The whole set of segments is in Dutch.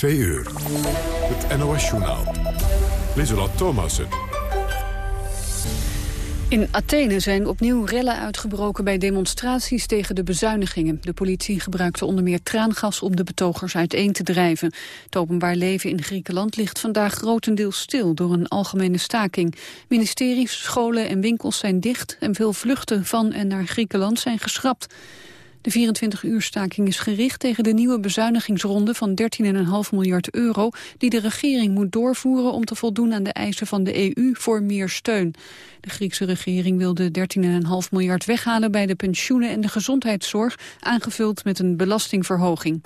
2 uur. Het NOS-journaal. Lieselot Thomassen. In Athene zijn opnieuw rellen uitgebroken bij demonstraties tegen de bezuinigingen. De politie gebruikte onder meer traangas om de betogers uiteen te drijven. Het openbaar leven in Griekenland ligt vandaag grotendeels stil door een algemene staking. Ministeries, scholen en winkels zijn dicht en veel vluchten van en naar Griekenland zijn geschrapt. De 24-uur staking is gericht tegen de nieuwe bezuinigingsronde van 13,5 miljard euro die de regering moet doorvoeren om te voldoen aan de eisen van de EU voor meer steun. De Griekse regering wil de 13,5 miljard weghalen bij de pensioenen en de gezondheidszorg, aangevuld met een belastingverhoging.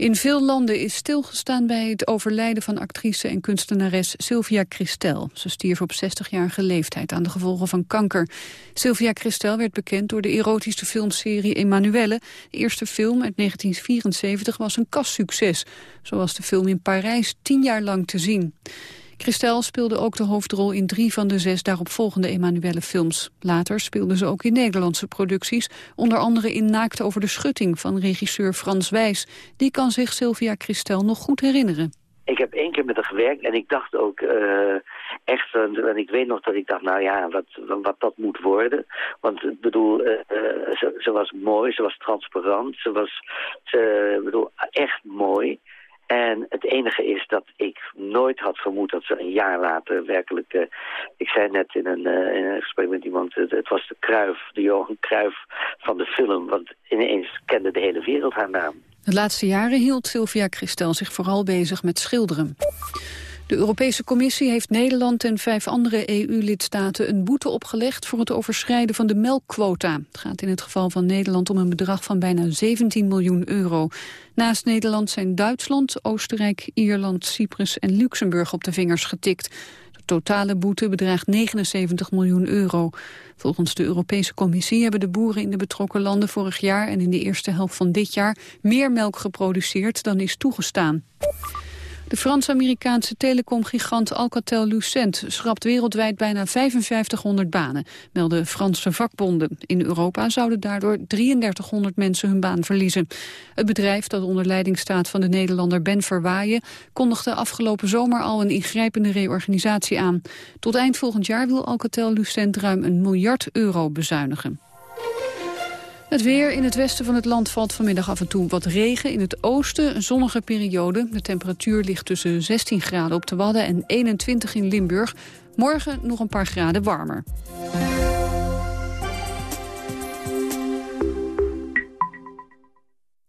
In veel landen is stilgestaan bij het overlijden van actrice en kunstenares Sylvia Christel. Ze stierf op 60-jarige leeftijd aan de gevolgen van kanker. Sylvia Christel werd bekend door de erotische filmserie Emanuelle. De eerste film uit 1974 was een kassucces. Zo was de film in Parijs tien jaar lang te zien. Christel speelde ook de hoofdrol in drie van de zes daaropvolgende Emanuelle films. Later speelde ze ook in Nederlandse producties, onder andere in Naakt over de schutting van regisseur Frans Wijs. Die kan zich Sylvia Christel nog goed herinneren. Ik heb één keer met haar gewerkt en ik dacht ook uh, echt, en ik weet nog dat ik dacht, nou ja, wat, wat dat moet worden. Want ik bedoel, uh, ze, ze, was mooi, ze was transparant, ze was, ze, bedoel, echt mooi. En het enige is dat ik nooit had vermoed dat ze een jaar later werkelijk... Uh, ik zei net in een, een gesprek met iemand, het, was de Kruif, de Johan Kruif van de film. Want ineens kende de hele wereld haar naam. De laatste jaren hield Sylvia Christel zich vooral bezig met schilderen. De Europese Commissie heeft Nederland en vijf andere EU-lidstaten een boete opgelegd voor het overschrijden van de melkquota. Het gaat in het geval van Nederland om een bedrag van bijna 17 miljoen euro. Naast Nederland zijn Duitsland, Oostenrijk, Ierland, Cyprus en Luxemburg op de vingers getikt. De totale boete bedraagt 79 miljoen euro. Volgens de Europese Commissie hebben de boeren in de betrokken landen vorig jaar en in de eerste helft van dit jaar meer melk geproduceerd dan is toegestaan. De Frans-Amerikaanse telecomgigant Alcatel-Lucent schrapt wereldwijd bijna 5500 banen, melden Franse vakbonden. In Europa zouden daardoor 3300 mensen hun baan verliezen. Het bedrijf dat onder leiding staat van de Nederlander Ben Verwaaien kondigde afgelopen zomer al een ingrijpende reorganisatie aan. Tot eind volgend jaar wil Alcatel-Lucent ruim een miljard euro bezuinigen. Het weer in het westen van het land valt vanmiddag af en toe wat regen. In het oosten een zonnige periode. De temperatuur ligt tussen 16 graden op de Wadden en 21 in Limburg. Morgen nog een paar graden warmer.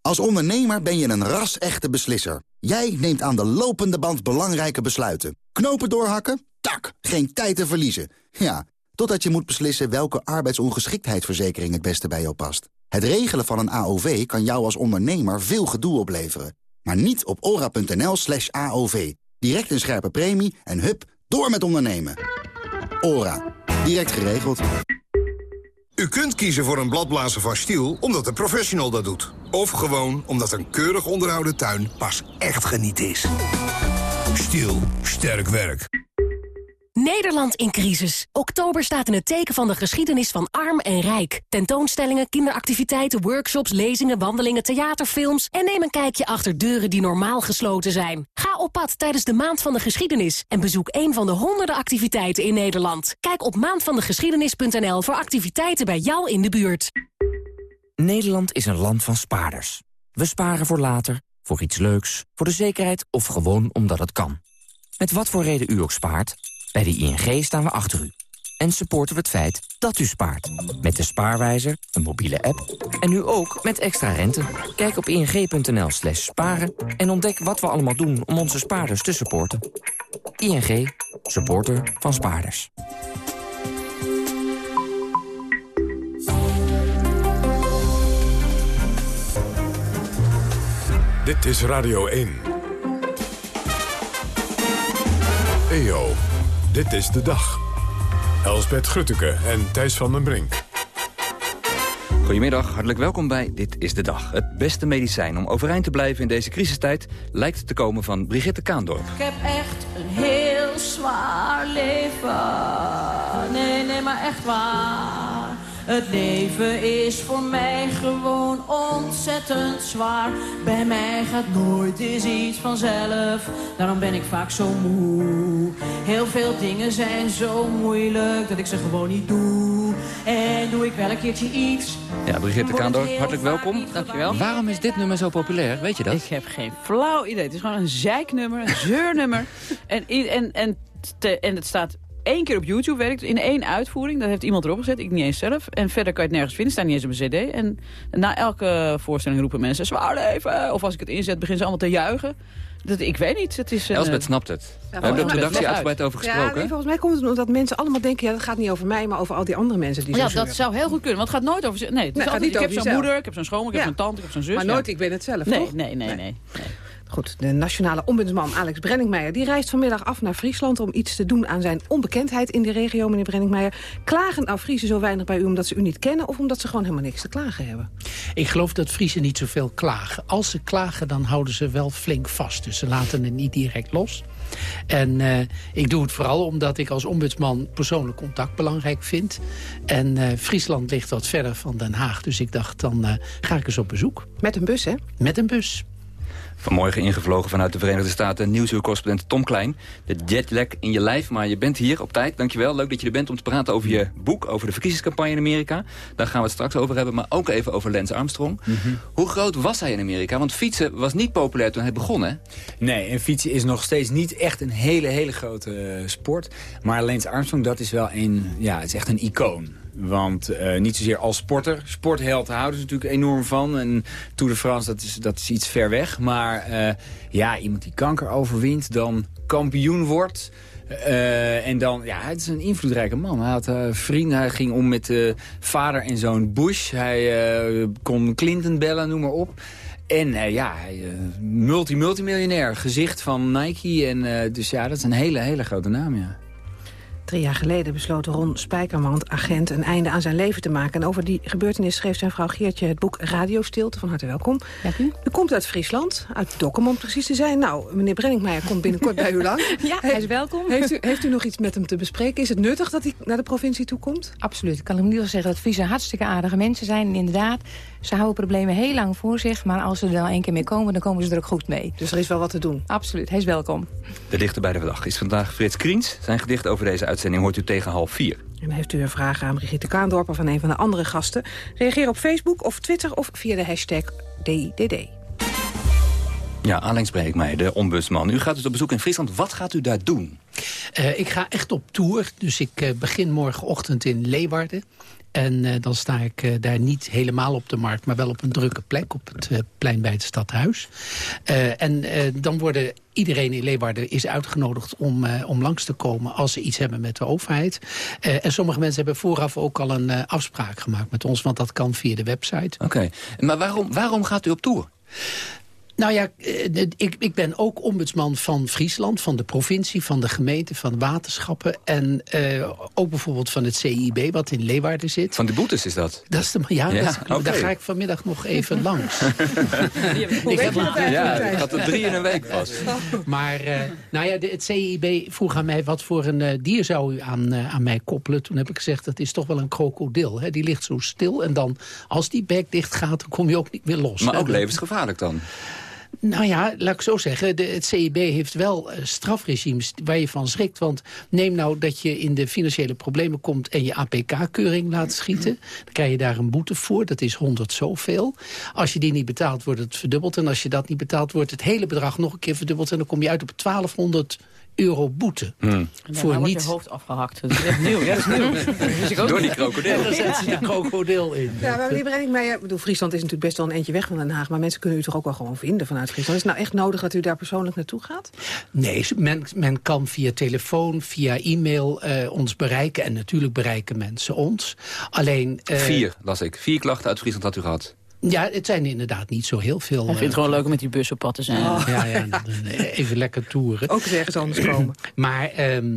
Als ondernemer ben je een ras-echte beslisser. Jij neemt aan de lopende band belangrijke besluiten. Knopen doorhakken? Tak, geen tijd te verliezen. Ja, Totdat je moet beslissen welke arbeidsongeschiktheidsverzekering het beste bij jou past. Het regelen van een AOV kan jou als ondernemer veel gedoe opleveren. Maar niet op ora.nl slash AOV. Direct een scherpe premie en hup, door met ondernemen. Ora. Direct geregeld. U kunt kiezen voor een bladblazer van Stiel omdat een professional dat doet. Of gewoon omdat een keurig onderhouden tuin pas echt geniet is. Stiel. Sterk werk. Nederland in crisis. Oktober staat in het teken van de geschiedenis van arm en rijk. Tentoonstellingen, kinderactiviteiten, workshops, lezingen, wandelingen, theaterfilms... en neem een kijkje achter deuren die normaal gesloten zijn. Ga op pad tijdens de Maand van de Geschiedenis... en bezoek een van de honderden activiteiten in Nederland. Kijk op maandvandegeschiedenis.nl voor activiteiten bij jou in de buurt. Nederland is een land van spaarders. We sparen voor later, voor iets leuks, voor de zekerheid... of gewoon omdat het kan. Met wat voor reden u ook spaart... Bij de ING staan we achter u. En supporten we het feit dat u spaart. Met de Spaarwijzer, een mobiele app en nu ook met extra rente. Kijk op ing.nl slash sparen en ontdek wat we allemaal doen om onze spaarders te supporten. ING, supporter van spaarders. Dit is Radio 1. EO. Dit is de dag. Elsbet Grutteke en Thijs van den Brink. Goedemiddag, hartelijk welkom bij Dit is de Dag. Het beste medicijn om overeind te blijven in deze crisistijd... lijkt te komen van Brigitte Kaandorp. Ik heb echt een heel zwaar leven. Nee, nee, maar echt waar. Het leven is voor mij gewoon ontzettend zwaar. Bij mij gaat nooit eens iets vanzelf. Daarom ben ik vaak zo moe. Heel veel dingen zijn zo moeilijk dat ik ze gewoon niet doe. En doe ik wel een keertje iets. Ja, Brigitte Kaandor, hartelijk welkom. Dankjewel. Waarom is dit nummer zo populair? Weet je dat? Ik heb geen flauw idee. Het is gewoon een zeiknummer, een zeurnummer. en, en, en, te, en het staat één keer op YouTube, werkt in één uitvoering. Dat heeft iemand erop gezet, ik niet eens zelf. En verder kan je het nergens vinden, staat niet eens op een cd. En na elke voorstelling roepen mensen, zwaar leven! Of als ik het inzet, beginnen ze allemaal te juichen. Dat, ik weet niet. Het is, Elsbeth snapt het. we hebben er de redactie uitgebreid over gesproken. Ja, nee, volgens mij komt het omdat mensen allemaal denken... ja, dat gaat niet over mij, maar over al die andere mensen die Ja, zo dat zou heel goed kunnen. Want het gaat nooit over... Nee, het Nee, is gaat altijd, niet ik heb zo'n moeder, ik heb zo'n schoonmoeder, ik heb Ja. zo'n tante, ik heb zo'n zus. Maar ja. nooit, ik ben het zelf, Nee, toch? nee, nee, nee. Goed, de nationale ombudsman Alex Brenningmeijer... die reist vanmiddag af naar Friesland om iets te doen aan zijn onbekendheid in de regio, meneer Brenningmeijer. Klagen nou Friesen zo weinig bij u omdat ze u niet kennen... of omdat ze gewoon helemaal niks te klagen hebben? Ik geloof dat Friesen niet zoveel klagen. Als ze klagen, dan houden ze wel flink vast. Dus ze laten het niet direct los. En eh, ik doe het vooral omdat ik als ombudsman persoonlijk contact belangrijk vind. En eh, Friesland ligt wat verder van Den Haag. Dus ik dacht, dan eh, ga ik eens op bezoek. Met een bus, hè? Met een bus. Vanmorgen ingevlogen vanuit de Verenigde Staten nieuwsuurcorrespondent Tom Klein. De jetlag in je lijf, maar je bent hier op tijd. Dankjewel, leuk dat je er bent om te praten over je boek... over de verkiezingscampagne in Amerika. Daar gaan we het straks over hebben, maar ook even over Lance Armstrong. Hoe groot was hij in Amerika? Want fietsen was niet populair toen hij begon, hè? Nee, en fietsen is nog steeds niet echt een hele, hele grote eh, sport. Maar Lance Armstrong, dat is wel een, ja, het is echt een icoon. Want eh, niet zozeer als sporter. Sportheld houden ze natuurlijk enorm van. En Tour de France, dat is, dat is iets ver weg. Maar eh, ja, iemand die kanker overwint, dan kampioen wordt... Eh, en dan, ja, het is een invloedrijke man. Hij had vrienden, hij ging om met eh, vader en zoon Bush. Hij kon Clinton bellen, noem maar op. En ja, multi-multimiljonair, gezicht van Nike. En, dus ja, dat is een hele, hele grote naam, ja. Drie jaar geleden besloot Ron Spijkermand, agent, een einde aan zijn leven te maken. En over die gebeurtenis schreef zijn vrouw Geertje het boek Radiostilte. Van harte welkom. Dank u. U komt uit Friesland, uit Dokkum om precies te zijn. Nou, meneer Brenningmeijer komt binnenkort bij u lang. Ja, hij is welkom. Heeft u, heeft u nog iets met hem te bespreken? Is het nuttig dat hij naar de provincie toe komt? Absoluut. Ik kan hem in ieder geval zeggen dat Friesen hartstikke aardige mensen zijn. En inderdaad, ze houden problemen heel lang voor zich. Maar als ze er dan één keer mee komen, dan komen ze er ook goed mee. Dus er is wel wat te doen? Absoluut. Hij is welkom. De dichter bij de dag is vandaag Frits Kriens. Zijn gedicht over deze uitzending hoort u tegen half vier. En heeft u een vraag aan Brigitte Kaandorp of aan een van de andere gasten? Reageer op Facebook of Twitter of via de hashtag DDD. Ja, Alex Breekmeijer, de ombudsman. U gaat dus op bezoek in Friesland. Wat gaat u daar doen? Eh, ik ga echt op tour, dus ik eh, begin morgenochtend in Leeuwarden. En eh, dan sta ik daar niet helemaal op de markt, maar wel op een drukke plek... op het plein bij het stadhuis. En dan worden iedereen in Leeuwarden is uitgenodigd om, om langs te komen... als ze iets hebben met de overheid. En sommige mensen hebben vooraf ook al een afspraak gemaakt met ons... want dat kan via de website. Oké, maar waarom, waarom gaat u op tour? Nou ja, eh, ik, ik ben ook ombudsman van Friesland, van de provincie, van de gemeente, van waterschappen. En eh, ook bijvoorbeeld van het CIB, wat in Leeuwarden zit. Van de boetes is dat? Dat is de, ja, Ja, dat daar ga ik vanmiddag nog even langs. Je dat Ja, ik had er drie in een week pas. Maar eh, nou ja, de, het CIB vroeg aan mij wat voor een dier zou u aan, aan mij koppelen. Toen heb ik gezegd, dat is toch wel een krokodil. Hè? Die ligt zo stil en dan, als die bek dicht gaat, dan kom je ook niet meer los. Maar hè? ook levensgevaarlijk dan? Nou ja, laat ik zo zeggen. De, het CIB heeft wel eh, strafregimes waar je van schrikt. Want neem nou dat je in de financiële problemen komt... en je APK-keuring laat schieten. Dan krijg je daar een boete voor. Dat is 100 zoveel. Als je die niet betaalt, wordt het verdubbeld. En als je dat niet betaalt, wordt het hele bedrag nog een keer verdubbeld. En dan kom je uit op 1200 euro boete. En Voor daarna wordt niet... je hoofd afgehakt. Dat is echt nieuw. Ja, dat is nieuw. Dat ook Door die krokodil. Ja, daar zet ze een krokodil in. Ja, maar meneer Brenningmeijer, ik bedoel, Friesland is natuurlijk best wel een eindje weg van Den Haag... maar mensen kunnen u toch ook wel gewoon vinden vanuit Friesland. Is het nou echt nodig dat u daar persoonlijk naartoe gaat? Nee, men, men kan via telefoon, via e-mail eh, ons bereiken. En natuurlijk bereiken mensen ons. Alleen... eh, Vier, las ik. Vier klachten uit Friesland had u gehad. Ja, het zijn inderdaad niet zo heel veel. Hij vindt het gewoon leuk om met die bus op pad te zijn. Oh. Ja, ja, eh, even lekker toeren. Ook eens ergens anders komen. Maar, ehm,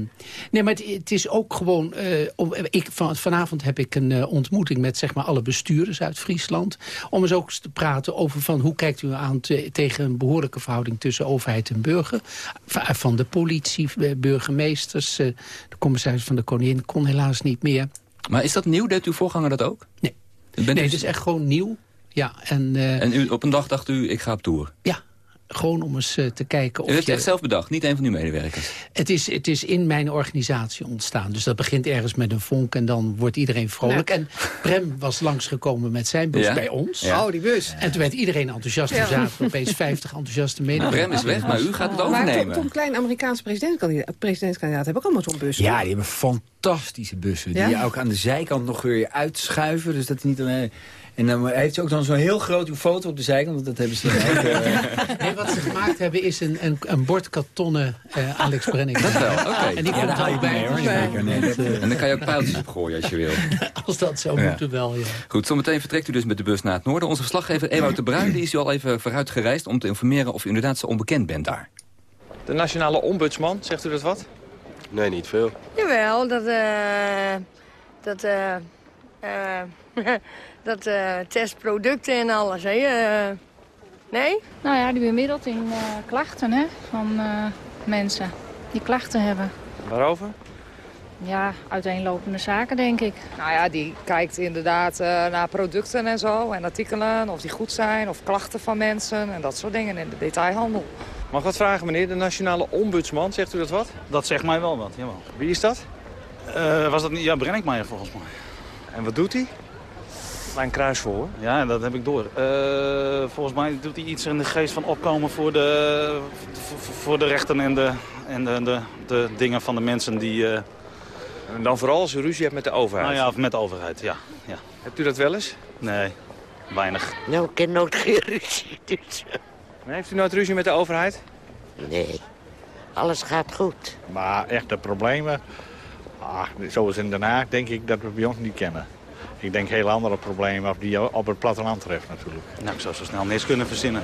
nee, maar het, het is ook gewoon... eh, om, ik, van, vanavond heb ik een eh, ontmoeting met zeg maar, alle bestuurders uit Friesland. Om eens ook eens te praten over van hoe kijkt u aan te- tegen een behoorlijke verhouding tussen overheid en burger. Va- Van de politie, eh, burgemeesters, eh, de commissaris van de koningin kon helaas niet meer. Maar is dat nieuw? Deed uw voorganger dat ook? Nee. Nee, u- het is echt gewoon nieuw. Ja, en, eh, En u, op een dag dacht u, ik ga op tour. ja, gewoon om eens eh, te kijken U of heeft je... het echt zelf bedacht, niet een van uw medewerkers. Het is, het is in mijn organisatie ontstaan. Dus dat begint ergens met een vonk en dan wordt iedereen vrolijk. En Prem was langsgekomen met zijn bus Ja? bij ons. Ja. Oh, die bus. En toen werd iedereen enthousiast. Ja. Toen zaten er opeens 50 enthousiaste medewerkers. Prem is weg, maar u gaat het Maar overnemen. Tom, Tom Klein, Amerikaanse presidentskandidaat, presidentskandidaat, heb ik allemaal zo'n bus. Ja, die hebben fantastische bussen. Ja? Die je ook aan de zijkant nog weer uitschuiven. Dus dat is niet alleen... En dan heeft ze ook dan zo'n heel grote foto op de zijkant. Want dat hebben ze dan ook, eh, Nee, wat ze gemaakt hebben is een, een, een bord kartonnen eh, Alex Brenning. Dat wel, oké. En die Ja, komt er ook bij. mee, hoor, zeker. Nee, dat, eh, En dan kan je ook pijltjes op gooien als je wil. Als dat zo Ja. moet, dan wel, ja. Goed, zometeen vertrekt u dus met de bus naar het noorden. Onze verslaggever Ewout de Bruin die is u al even vooruit gereisd... om te informeren of u inderdaad zo onbekend bent daar. De nationale ombudsman, zegt u dat wat? Nee, niet veel. Jawel, dat, eh dat, eh eh, dat eh test producten en alles, hè. eh. nee? Nou ja, die bemiddelt in eh, klachten hè, van eh, mensen die klachten hebben. Waarover? Ja, uiteenlopende zaken denk ik. Nou ja, die kijkt inderdaad eh, naar producten en zo. En artikelen, of die goed zijn. Of klachten van mensen en dat soort dingen in de detailhandel. Mag ik wat vragen, meneer? De nationale ombudsman, zegt u dat wat? Dat zegt mij wel wat, jawel. Wie is dat? Eh, was dat niet? Ja, Brenninkmeijer volgens mij. En wat doet hij? Klein kruis voor. Ja, dat heb ik door. Eh, volgens mij doet hij iets in de geest van opkomen voor de, voor, voor de rechten en, de, en de, de, de dingen van de mensen die... eh, En dan vooral als u ruzie hebt met de overheid. nou ja, of met de overheid, ja. ja. Hebt u dat wel eens? Nee, weinig. Nou, ik ken nooit geen ruzie, dus... Nee, heeft u nooit ruzie met de overheid? Nee, alles gaat goed. Maar echte problemen, ah, zoals in Den Haag, denk ik dat we bij ons niet kennen. Ik denk heel andere problemen of die je op het platteland treft natuurlijk. Nou, ik zou zo snel niks kunnen verzinnen.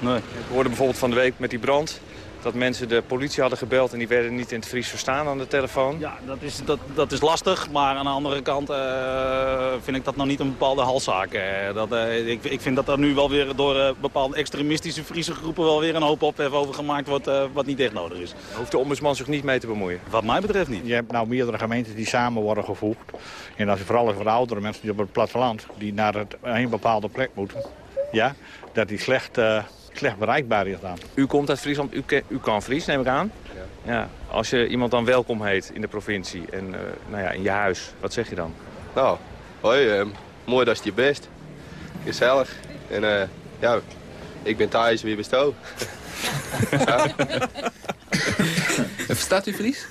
Nee. Ik hoorde bijvoorbeeld van de week met die brand... dat mensen de politie hadden gebeld en die werden niet in het Fries verstaan aan de telefoon. Ja, dat is, dat, dat is lastig, maar aan de andere kant eh, vind ik dat nog niet een bepaalde halszaak. eh. dat, eh, ik, ik vind dat er nu wel weer door bepaalde extremistische Friese groepen wel weer een hoop ophef over gemaakt wordt eh, wat niet echt nodig is. Hoeft de ombudsman zich niet mee te bemoeien? Wat mij betreft niet. Je hebt nou meerdere gemeentes die samen worden gevoegd. En dat is vooral voor de oudere mensen die op het platteland, die naar het, een bepaalde plek moeten. Ja, dat die slecht, eh, slecht bereikbaar is dan. U komt uit Friesland, u, ke- u kan Fries, neem ik aan. Ja. Als je iemand dan welkom heet in de provincie en eh, nou ja, in je huis, wat zeg je dan? Nou, hoi, eh, mooi dat is je best. Gezellig. En eh, ja, ik ben Thijs, wie jou? ja. Verstaat u Fries?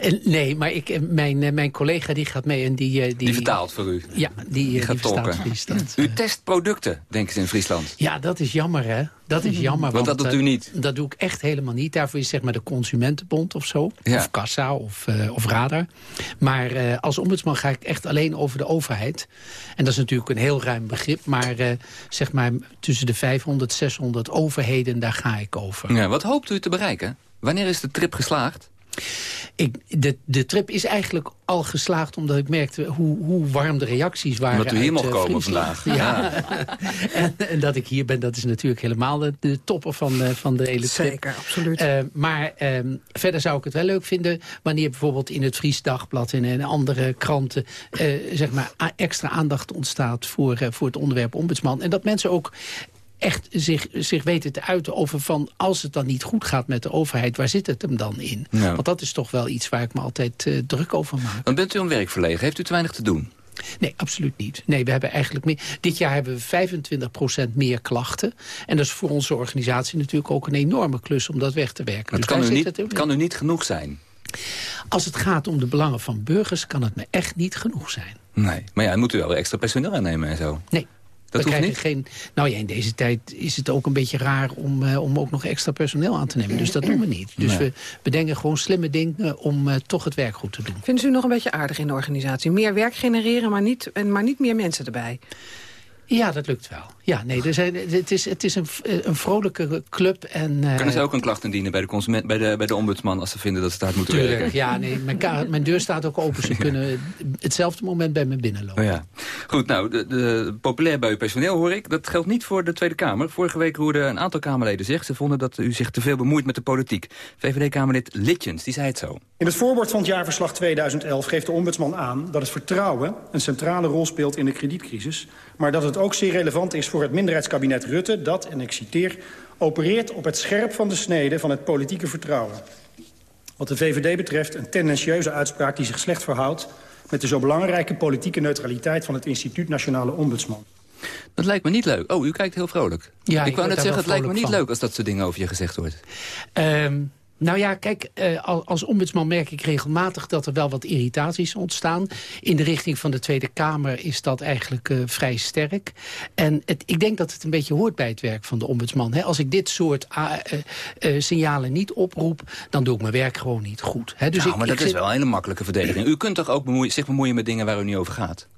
En, nee, maar ik, eh, mijn, eh, mijn collega die gaat mee en die... eh, die, Die vertaalt voor u? Ja, die, eh, Die gaat die. Fries. Dat, U test producten, denken ze in Friesland. Ja, dat is jammer, hè? Dat is jammer. Want dat doet eh, u niet? Dat doe ik echt helemaal niet. Daarvoor is zeg maar de Consumentenbond of zo. Ja. Of Kassa of, eh, of Radar. Maar eh, als ombudsman ga ik echt alleen over de overheid. En dat is natuurlijk een heel ruim begrip. Maar eh, zeg maar tussen de 500, 600 overheden, daar ga ik over. Ja, wat hoopt u te bereiken? Wanneer is de trip geslaagd? Ik, de, de trip is eigenlijk al geslaagd omdat ik merkte hoe, hoe warm de reacties waren. Omdat u hier mocht eh, komen Friesland. vandaag. Ja. en, en dat ik hier ben, dat is natuurlijk helemaal de, de topper van, eh, van de hele trip. Zeker, absoluut. Eh, maar ehm, verder zou ik het wel leuk vinden wanneer bijvoorbeeld in het Fries Dagblad en in andere kranten eh, zeg maar extra aandacht ontstaat voor, eh, voor het onderwerp ombudsman. En dat mensen ook echt zich, zich weten te uiten over van... als het dan niet goed gaat met de overheid, waar zit het hem dan in? Ja. Want dat is toch wel iets waar ik me altijd eh, druk over maak. Dan bent u een werk verlegen. Heeft u te weinig te doen? Nee, absoluut niet. Nee, we hebben eigenlijk meer. Dit jaar hebben we 25% meer klachten. En dat is voor onze organisatie natuurlijk ook een enorme klus om dat weg te werken. Het Dus kan, u niet, het het kan u niet genoeg zijn. Als het gaat om de belangen van burgers, kan het me echt niet genoeg zijn. Nee, maar ja, dan moet u wel extra personeel aannemen en zo. Nee. Dat hoeft niet? Geen, nou ja, in deze tijd is het ook een beetje raar om, eh, om ook nog extra personeel aan te nemen. Dus dat doen we niet. Dus Nee. we bedenken gewoon slimme dingen om eh, toch het werk goed te doen. Vinden ze u nog een beetje aardig in de organisatie? Meer werk genereren, maar niet, en maar niet meer mensen erbij. Ja, dat lukt wel. Ja, nee, er zijn, het is, het is een, een vrolijke club. En, uh, Kunnen ze ook een klacht indienen bij de, consument, bij, de, bij de ombudsman... als ze vinden dat ze daar moeten tuurlijk, werken? Ja, nee, mijn, mijn deur staat ook open. Ze kunnen hetzelfde moment bij me binnenlopen. Oh ja. Goed, nou, de, de, populair bij uw personeel hoor ik. Dat geldt niet voor de Tweede Kamer. Vorige week hoorde een aantal Kamerleden zich. Ze vonden dat u zich te veel bemoeit met de politiek. VVD-Kamerlid Litjens, die zei het zo. In het voorwoord van het jaarverslag 2011 geeft de ombudsman aan... dat het vertrouwen een centrale rol speelt in de kredietcrisis... maar dat het ook zeer relevant is voor het minderheidskabinet Rutte... dat, en ik citeer, opereert op het scherp van de snede van het politieke vertrouwen. Wat de VVD betreft een tendentieuze uitspraak die zich slecht verhoudt... met de zo belangrijke politieke neutraliteit van het Instituut Nationale Ombudsman. Dat lijkt me niet leuk. Oh, u kijkt heel vrolijk. Ja, ik wou net zeggen, het lijkt me niet van. leuk als dat soort dingen over je gezegd wordt. Um, nou ja, kijk, uh, als ombudsman merk ik regelmatig dat er wel wat irritaties ontstaan. In de richting van de Tweede Kamer is dat eigenlijk uh, vrij sterk. En het, ik denk dat het een beetje hoort bij het werk van de ombudsman. Hè. Als ik dit soort uh, signalen niet oproep, dan doe ik mijn werk gewoon niet goed. Hè. Dus nou, ik, maar dat is wel een hele makkelijke verdediging. U kunt toch ook bemoeien, zich bemoeien met dingen waar u niet over gaat?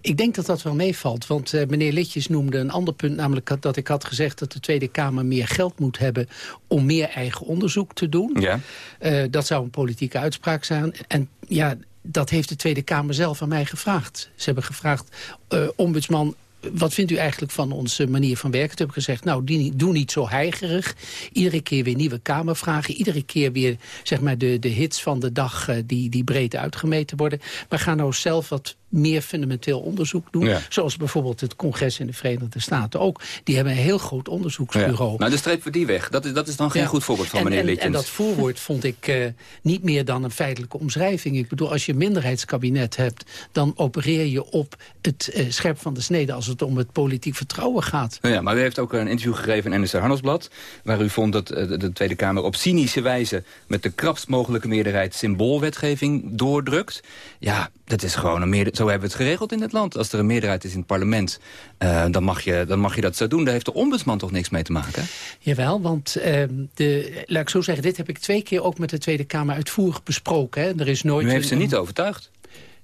Ik denk dat dat wel meevalt, want uh, meneer Litjes noemde een ander punt... namelijk dat ik had gezegd dat de Tweede Kamer meer geld moet hebben... om meer eigen onderzoek te doen. Ja. Uh, dat zou een politieke uitspraak zijn. En ja, dat heeft de Tweede Kamer zelf aan mij gevraagd. Ze hebben gevraagd, uh, ombudsman wat vindt u eigenlijk van onze manier van werken? Toen heb ik gezegd, nou, die, doe niet zo heigerig. Iedere keer weer nieuwe Kamervragen. Iedere keer weer zeg maar, de, de hits van de dag uh, die, die breed uitgemeten worden. Maar ga nou zelf wat meer fundamenteel onderzoek doen. Ja. Zoals bijvoorbeeld het congres in de Verenigde Staten ook. Die hebben een heel groot onderzoeksbureau. Ja. Nou, dan strepen we die weg. Dat is, dat is dan geen Ja. goed voorbeeld van en, meneer en, Litjens. en dat voorwoord vond ik uh, niet meer dan een feitelijke omschrijving. Ik bedoel, als je een minderheidskabinet hebt... dan opereer je op het uh, scherp van de snede... als het om het politiek vertrouwen gaat. Nou ja, maar u heeft ook een interview gegeven in NRC Handelsblad... waar u vond dat uh, de Tweede Kamer op cynische wijze... met de krapst mogelijke meerderheid symboolwetgeving doordrukt. Ja, dat is gewoon een meerderheid. Zo hebben we het geregeld in het land. Als er een meerderheid is in het parlement, uh, dan, mag je, dan mag je dat zo doen. Daar heeft de ombudsman toch niks mee te maken? Jawel, want uh, de, laat ik zo zeggen... dit heb ik twee keer ook met de Tweede Kamer uitvoerig besproken. Hè. Er is nooit U heeft ze niet overtuigd?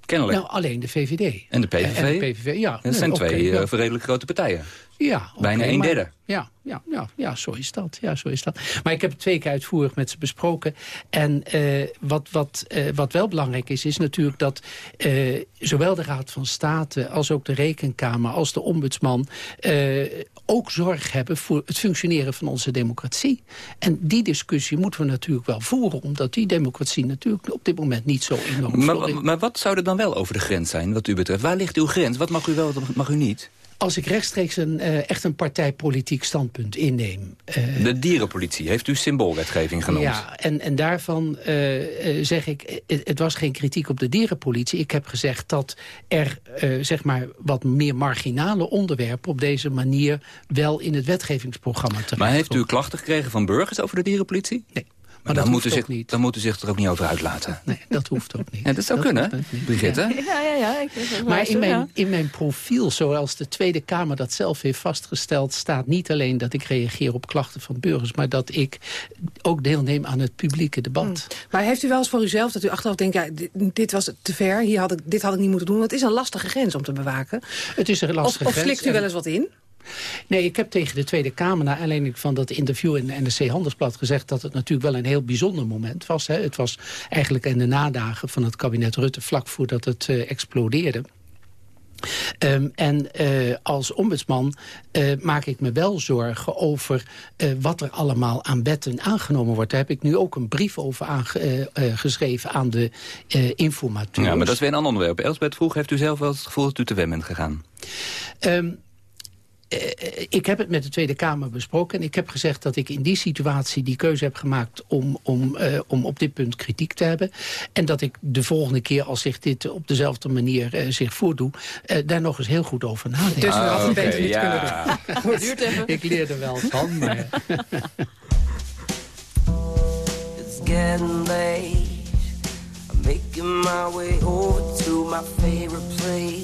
Kennelijk. Nou, alleen de VVD. En de PVV? En de PVV, ja. Dat zijn twee okay, uh, redelijk grote partijen. Ja, Bijna okay, een maar, derde. Ja, ja, ja, ja, zo is dat. Ja, zo is dat. Maar ik heb het twee keer uitvoerig met ze besproken. En uh, wat, wat, uh, wat wel belangrijk is, is natuurlijk dat uh, zowel de Raad van State... als ook de Rekenkamer, als de Ombudsman... ook zorg hebben voor het functioneren van onze democratie. En die discussie moeten we natuurlijk wel voeren... omdat die democratie natuurlijk op dit moment niet zo enorm maar, maar wat zou er dan wel over de grens zijn, wat u betreft? Waar ligt uw grens? Wat mag u wel, wat mag u niet? Als ik rechtstreeks een, uh, echt een partijpolitiek standpunt inneem. Uh, de dierenpolitie heeft u symboolwetgeving genoemd. Ja, en, en daarvan uh, zeg ik, het, het, was geen kritiek op de dierenpolitie. Ik heb gezegd dat er zeg maar wat meer marginale onderwerpen... op deze manier wel in het wetgevingsprogramma terecht Maar heeft u klachten gekregen van burgers over de dierenpolitie? Nee. Maar, maar dan, dat moet u zich, niet. dan moet u zich er ook niet over uitlaten. Nee, dat hoeft ook niet. Ja, dat zou dat kunnen, Brigitte. Ja, ja, ja. ja ik, maar in mijn, in mijn profiel, zoals de Tweede Kamer dat zelf heeft vastgesteld... staat niet alleen dat ik reageer op klachten van burgers... maar dat ik ook deelneem aan het publieke debat. Hmm. Maar heeft u wel eens voor uzelf dat u achteraf denkt... Ja, dit, dit was te ver, hier had ik, dit had ik niet moeten doen? Want het is een lastige grens om te bewaken. Het is een lastige of, grens. Of slikt u wel eens wat in? Nee, ik heb tegen de Tweede Kamer... naar aanleiding van dat interview in de NRC Handelsblad gezegd... dat het natuurlijk wel een heel bijzonder moment was. Hè. Het was eigenlijk in de nadagen van het kabinet Rutte... vlak voordat het uh, explodeerde. Um, en uh, als ombudsman uh, maak ik me wel zorgen over uh, wat er allemaal aan wetten aangenomen wordt. Daar heb ik nu ook een brief over geschreven aan de informateurs. Ja, maar dat is weer een ander onderwerp. Elsbeth vroeg, heeft u zelf wel het gevoel dat u te wem bent gegaan? Um, ik heb het met de Tweede Kamer besproken. En ik heb gezegd dat ik in die situatie die keuze heb gemaakt... om, om, uh, om op dit punt kritiek te hebben. En dat ik de volgende keer, als zich dit op dezelfde manier uh, zich voordoet... Uh, daar nog eens heel goed over nadenken. Dus we hadden okay, beter niet ja. kunnen doen. duurt even. Ik leer er wel van, maar... It's getting late. I'm making my way over to my favorite place.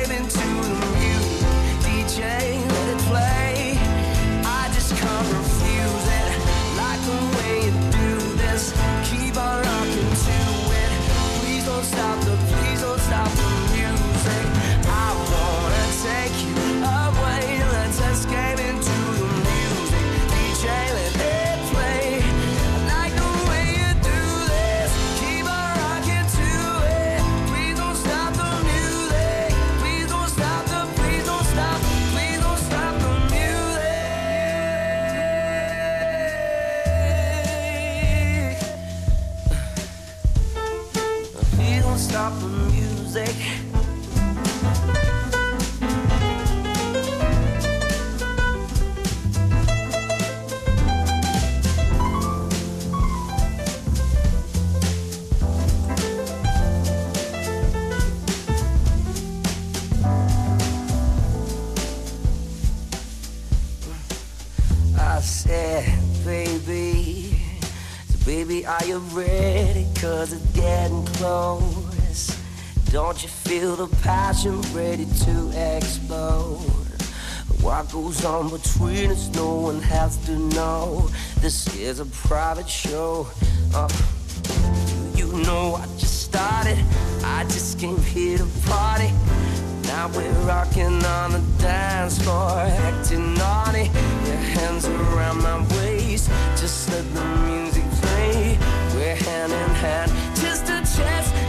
Escape. Passion ready to explode? What goes on between us, no one has to know. This is a private show. Uh, you know I just started. I just came here to party. Now we're rocking on the dance floor, acting naughty. Your hands around my waist, just let the music play. We're hand in hand, just a chance.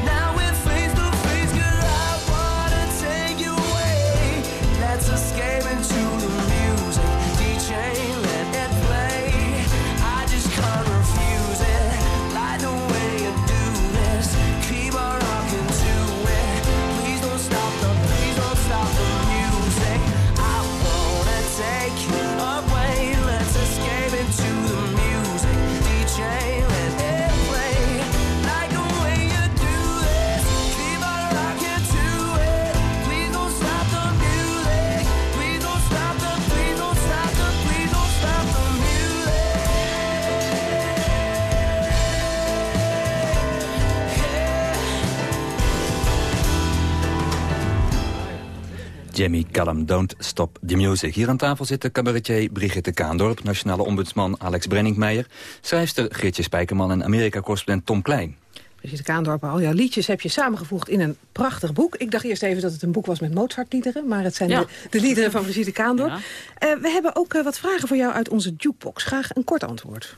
Jamie Callum, Don't Stop the Music. Hier aan tafel zitten cabaretier Brigitte Kaandorp... nationale ombudsman Alex Brenningmeijer... schrijfster Geertje Spijkerman en Amerika-correspondent Tom Klein. Brigitte Kaandorp, al jouw liedjes heb je samengevoegd in een prachtig boek. Ik dacht eerst even dat het een boek was met Mozart-liederen... maar het zijn Ja. de, de liederen van Brigitte Kaandorp. Ja. Eh, we hebben ook eh, wat vragen voor jou uit onze jukebox. Graag een kort antwoord.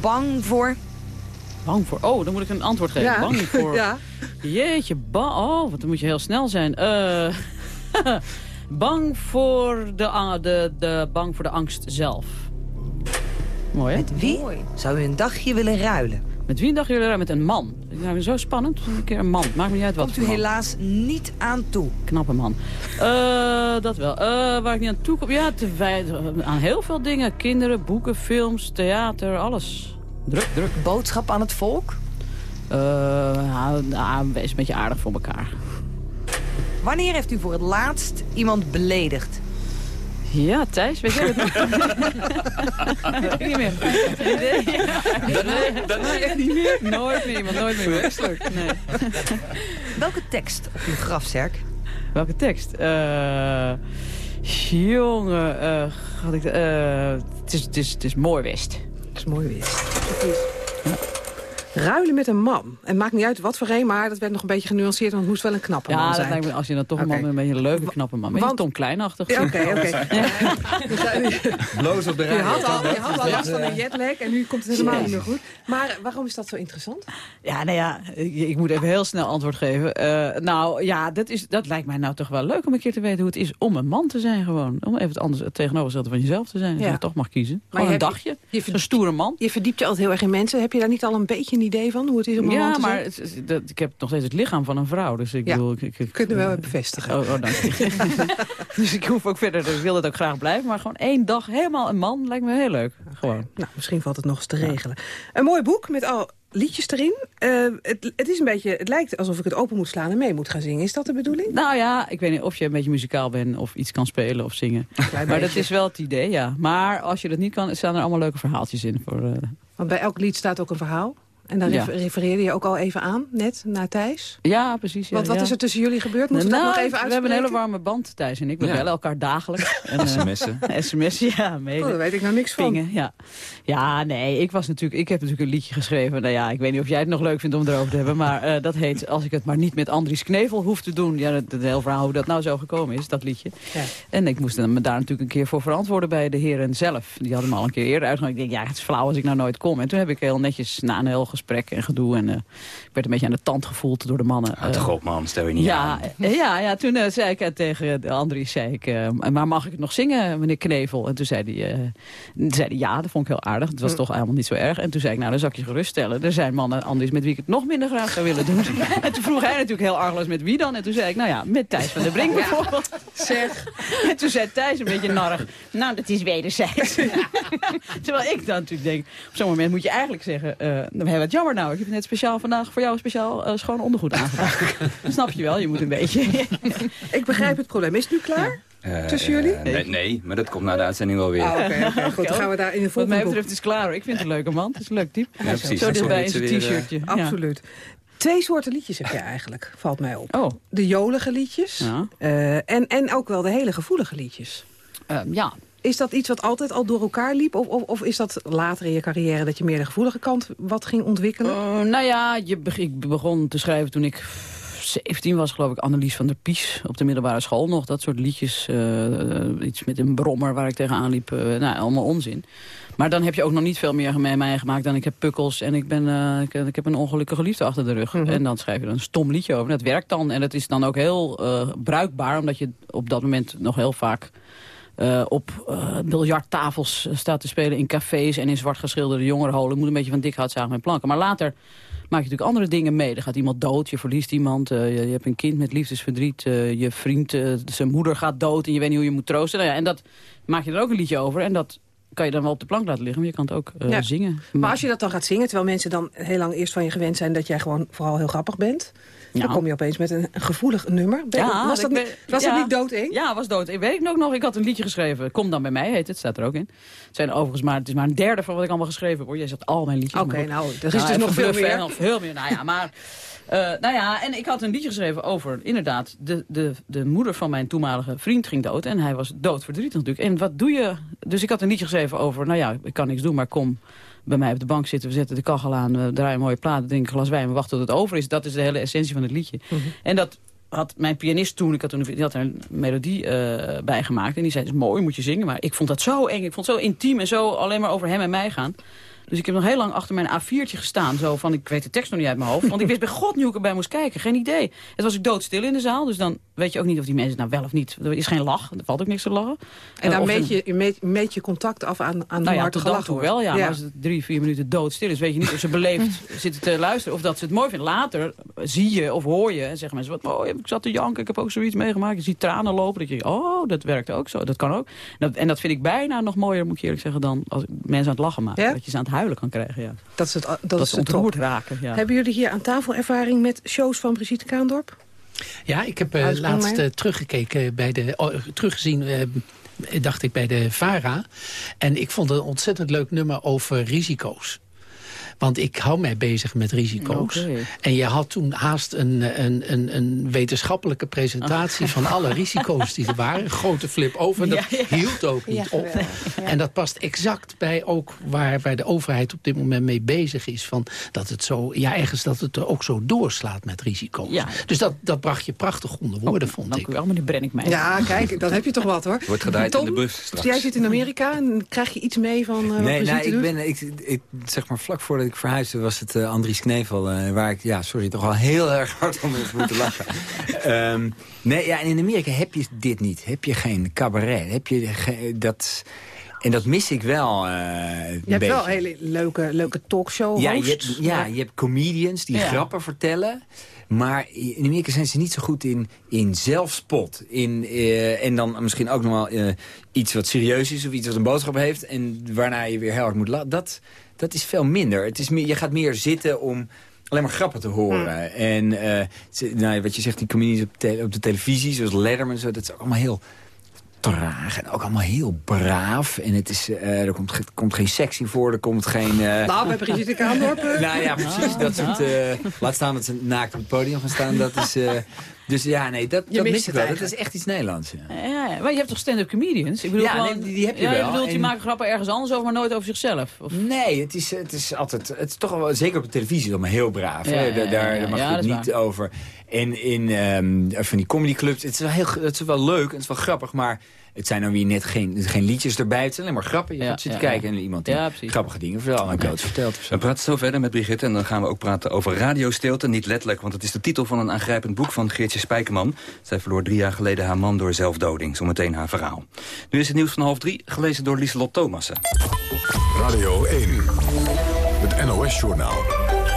Bang voor? Bang voor? Oh, dan moet ik een antwoord geven. Ja. Bang voor? Ja. Jeetje, bang. Oh, wat dan moet je heel snel zijn. Eh, bang, voor de, de, de, bang voor de angst zelf. Mooi, hè? Met wie zou u een dagje willen ruilen? Met wie dacht jullie daar? Met een man. Nou, zo spannend. Een keer een man. Maakt me niet uit wat Komt u helaas niet aan toe. Knappe man. Eh, dat wel. Eh, waar ik niet aan toe kom? Ja, te wij- aan heel veel dingen. Kinderen, boeken, films, theater, alles. Druk, druk. Boodschap aan het volk? Eh, nou, nou, wees een beetje aardig voor elkaar. Wanneer heeft u voor het laatst iemand beledigd? Ja, Thijs, weet jij het nog? Weet ik niet meer. Nee, Daarna- daarna echt niet meer? Nooit meer iemand, nooit meer. Vreselijk, nee. Welke tekst op uw grafzerk? Welke tekst? Eh jongen, eh, had ik, eh, het, is, het, is, het is mooi West. Is mooi West. Ruilen met een man. En het maakt niet uit wat voor een, maar dat werd nog een beetje genuanceerd... want het moest wel een knappe man Ja, dat zijn. lijkt me, als je dan toch een man met een beetje een leuke, knappe man. Beetje Tom Kleinachtig. Ja, Oké, oké. Bloos op de Je radio. had al, je had al Dus last van eh, een jetlag en nu komt het helemaal niet meer goed. Maar waarom is dat zo interessant? Ja, nou ja, ik, ik moet even heel snel antwoord geven. Eh, nou ja, dat, is, dat lijkt mij nou toch wel leuk om een keer te weten hoe het is om een man te zijn gewoon. Om even het, anders, het tegenovergestelde van jezelf te zijn. Als Ja. je toch mag kiezen. Maar Gewoon een je dagje. Je Een stoere man. Je verdiept je altijd heel erg in mensen. Heb je daar niet al een beetje een idee van hoe het is om een man Ja, te maar zijn? het is- dat, ik heb nog steeds het lichaam van een vrouw. Dus ik Ja, bedoel... Ik, ik, kunnen we wel bevestigen. Oh, oh dank je. dus ik hoef ook verder... Ik wil het ook graag blijven. Maar gewoon één dag helemaal een man lijkt me heel leuk. Gewoon. Nou, misschien valt het nog eens te regelen. Een mooi boek met al liedjes erin. Eh, het, het, is een beetje, het lijkt alsof ik het open moet slaan en mee moet gaan zingen. Is dat de bedoeling? Nou ja, ik weet niet of je een beetje muzikaal bent of iets kan spelen of zingen. Maar dat is wel het idee, ja. Maar als je dat niet kan, staan er allemaal leuke verhaaltjes in. Voor, eh, Want bij elk lied staat ook een verhaal. En daar Ja. refereerde je ook al even aan, net, naar Thijs. Ja, precies. Ja, Want wat ja. is er tussen jullie gebeurd? Moeten we Nou, dat nog even We uitspreken? hebben een hele warme band, Thijs en ik. We Ja. bellen elkaar dagelijks. En, eh, SMS'en. sms'en, ja. Mailen. Oh, daar weet ik nou niks van. Pingen, ja. ja, nee, ik, was natuurlijk, ik heb natuurlijk een liedje geschreven. Nou ja, ik weet niet of jij het nog leuk vindt om het erover te hebben. Maar eh, dat heet Als ik het maar niet met Andries Knevel hoef te doen. Ja, het, het hele verhaal hoe dat nou zo gekomen is, dat liedje. Ja. En ik moest me daar natuurlijk een keer voor verantwoorden bij de heren zelf. Die hadden me al een keer eerder uitgenodigd. Ik denk, ja, het is flauw als ik nou nooit kom. En toen heb ik heel netjes na een heel gesprek en gedoe. En eh, ik werd een beetje aan de tand gevoeld door de mannen. Eh, toch op man, stel je niet ja, aan. eh, ja, ja, toen eh, zei ik eh, tegen de Andries, zei ik, eh, maar mag ik het nog zingen, meneer Knevel? En toen zei hij, eh, zei hij ja, dat vond ik heel aardig. Het was Hm. toch helemaal niet zo erg. En toen zei ik, nou, dan zal ik je geruststellen. Er zijn mannen, Andries, met wie ik het nog minder graag zou willen doen. en toen vroeg hij natuurlijk heel argeloos met wie dan. En toen zei ik, nou ja, met Thijs van der Brink bijvoorbeeld. Zeg. En toen zei Thijs een beetje narrig, nou, dat is wederzijds. Terwijl ik dan natuurlijk denk, op zo'n moment moet je eigenlijk zeggen, eh nou, wat jammer nou, ik heb net speciaal vandaag voor jou speciaal eh, schoon ondergoed aangedaan. Dan snap je wel, je moet een beetje... Ik begrijp het probleem. Is het nu klaar? Eh, Tussen jullie? eh, nee, nee, maar dat komt na de uitzending wel weer. Ah, Oké, goed. Dan gaan we daar in de Wat volgende mij boek- betreft is het klaar hoor. Ik vind het een leuke man. Het is een leuk type. Ja, precies. Zo dichtbij weer, eh, t-shirtje. Ja. Absoluut. Twee soorten liedjes heb je eigenlijk, valt mij op. Oh. De jolige liedjes Ja. eh, en, en ook wel de hele gevoelige liedjes. Ehm, ja. Is dat iets wat altijd al door elkaar liep? Of, of, of is dat later in je carrière dat je meer de gevoelige kant wat ging ontwikkelen? Eh, nou ja, je ik begon te schrijven toen ik 17 was, geloof ik. Annelies van der Pies op de middelbare school nog. Dat soort liedjes. eh, iets met een brommer waar ik tegenaan liep. eh, nou, allemaal onzin. Maar dan heb je ook nog niet veel meer met mij gemaakt dan ik heb pukkels. En ik, ben, eh, ik, ik heb een ongelukkige liefde achter de rug. En dan schrijf je er een stom liedje over. Dat werkt dan. En dat is dan ook heel bruikbaar. Omdat je op dat moment nog heel vaak... eh, op eh, biljarttafels staat te spelen in cafés en in zwart geschilderde jongerenholen. moet een beetje van dik hout zagen met planken. Maar later maak je natuurlijk andere dingen mee. Er gaat iemand dood, je verliest iemand, eh, je, je hebt een kind met liefdesverdriet, eh, je vriend, eh, zijn moeder gaat dood en je weet niet hoe je moet troosten. Nou ja, en dat maak je er ook een liedje over en dat kan je dan wel op de plank laten liggen, maar je kan het ook eh, Ja. zingen. Maar als je dat dan gaat zingen, terwijl mensen dan heel lang eerst van je gewend zijn... dat jij gewoon vooral heel grappig bent... Ja. dan kom je opeens met een, gevoelig nummer. Ben- was dat, niet, was ja. dat niet doodeng? Ja, was dood. Ik weet ik ook nog. Ik had een liedje geschreven. Kom dan bij mij, heet het. Staat er ook in. Het zijn overigens maar, het is maar een derde van wat ik allemaal geschreven heb. Hoor. Jij zegt al mijn liedjes. Oké, nou, er is dus nog veel meer. Nog veel meer. Nou ja, maar... eh, nou ja, en ik had een liedje geschreven over, inderdaad, de, de, de moeder van mijn toenmalige vriend ging dood. En hij was doodverdrietig natuurlijk. En wat doe je? Dus ik had een liedje geschreven over, nou ja, ik kan niks doen, maar kom bij mij op de bank zitten. We zetten de kachel aan, we draaien een mooie plaat, drinken een glas wijn, we wachten tot het over is. Dat is de hele essentie van het liedje. En dat had mijn pianist toen, ik had toen die had er een melodie eh bij gemaakt. En die zei, het is mooi, moet je zingen. Maar ik vond dat zo eng, ik vond het zo intiem en zo alleen maar over hem en mij gaan. Dus ik heb nog heel lang achter mijn A4'tje gestaan. Zo van, ik weet de tekst nog niet uit mijn hoofd. Want ik wist bij god niet hoe ik erbij moest kijken. Geen idee. Het was ik doodstil in de zaal. Dus dan weet je ook niet of die mensen nou wel of niet. Er is geen lach. Er valt ook niks te lachen. En Eh, dan of meet je, meet, meet je contact af aan, aan nou hoe ja, hard tot dan gelachen toe wordt. wel, ja. Maar als het drie, vier minuten doodstil is, weet je niet of ze beleefd zitten te luisteren. Of dat ze het mooi vinden. Later zie je of hoor je en zeggen mensen, wat mooi, ik zat te janken, ik heb ook zoiets meegemaakt. Je ziet tranen lopen. Dat je, oh, dat werkt ook zo. Dat kan ook. En dat, en dat vind ik bijna nog mooier, moet ik eerlijk zeggen, dan als mensen aan het lachen maken. Ja? Dat je ze aan het huilen kan krijgen, ja. Dat is het, dat Dat is ze de top. ontroerd raken, ja. Hebben jullie hier aan tafel ervaring met shows van Brigitte Kaandorp? Ja, ik heb eh, laatst eh, teruggekeken bij de, oh, teruggezien, eh, dacht ik, bij de VARA. En ik vond het een ontzettend leuk nummer over risico's. Want ik hou mij bezig met risico's. En je had toen haast een, een, een, een wetenschappelijke presentatie... van alle risico's die er waren. Een grote flip over. En dat Ja, ja. hield ook niet Ja, op. En dat past exact bij ook waar, waar de overheid op dit moment mee bezig is. Van dat het zo, ja, ergens dat het er ook zo doorslaat met risico's. Ja. Dus dat, dat bracht je prachtig onder woorden, vond Dank ik. u wel, meneer Brenningmeijer. Ja, kijk, dan heb je toch wat hoor. Wordt gedaaid Tom, in de bus straks. Jij zit in Amerika en krijg je iets mee van uh, wat Nee, nou, ik doet? ben, ik, ik, zeg maar vlak voordat ik verhuisde was het eh, Andries Knevel. eh, waar ik, ja, sorry, toch wel heel erg hard om heb moeten lachen. Ehm, nee, ja, en in Amerika heb je dit niet. Heb je geen cabaret. Heb je ge- dat... En dat mis ik wel eh, een Je hebt beetje. wel een hele leuke, leuke talkshow Ja, je hebt, ja, je hebt comedians die Ja. grappen vertellen. Maar in Amerika zijn ze niet zo goed in, in zelfspot. In, eh, en dan misschien ook nog wel iets wat serieus is of iets wat een boodschap heeft. En waarna je weer heel hard moet lachen. Dat, dat is veel minder. Het is meer, je gaat meer zitten om alleen maar grappen te horen. En eh, nou, wat je zegt, die comedians op, te- op de televisie, zoals Letterman, zo, dat is ook allemaal heel traag en ook allemaal heel braaf. En het is, eh, er komt, ge- komt geen sexy voor, er komt geen... eh, Nou, bij Brigitte Kaandorp... nou ja, precies. Dat soort, eh, laat staan dat ze naakt op het podium gaan staan. Dat is, eh, dus ja, nee, dat, Je dat mist het wel. Dat is echt iets Nederlands. Ja. Ja, maar je hebt toch stand-up comedians? Ik bedoel, Ja, gewoon- nee, die- die heb je ja, wel. Je bedoelt, die En- maken grappen ergens anders over, maar nooit over zichzelf. Of... Nee, het is, het is altijd, het is toch wel, zeker op de televisie, allemaal heel braaf. Hè. Daar, mag je het niet over. En in ehm, van die comedyclubs, het is, wel heel, het is wel leuk en het is wel grappig, maar het zijn dan weer net geen, geen liedjes erbij. Het zijn alleen maar grappen. Je Ja, gaat zitten ja, kijken ja. en iemand die Ja, precies. grappige dingen vertelt, anekdotes vertelt. We praten zo verder met Brigitte en dan gaan we ook praten over radiostilte. Niet letterlijk, want het is de titel van een aangrijpend boek van Geertje Spijkerman. Zij verloor drie jaar geleden haar man door zelfdoding. Zometeen haar verhaal. Nu is het nieuws van half drie, gelezen door Lieselot Thomassen. Radio 1, het NOS-journaal.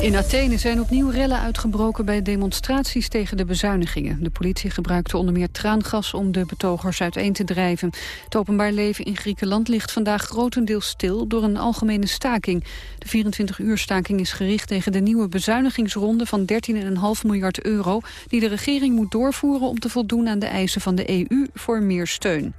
In Athene zijn opnieuw rellen uitgebroken bij demonstraties tegen de bezuinigingen. De politie gebruikte onder meer traangas om de betogers uiteen te drijven. Het openbaar leven in Griekenland ligt vandaag grotendeels stil door een algemene staking. De 24-uur staking is gericht tegen de nieuwe bezuinigingsronde van 13,5 miljard euro... die de regering moet doorvoeren om te voldoen aan de eisen van de EU voor meer steun.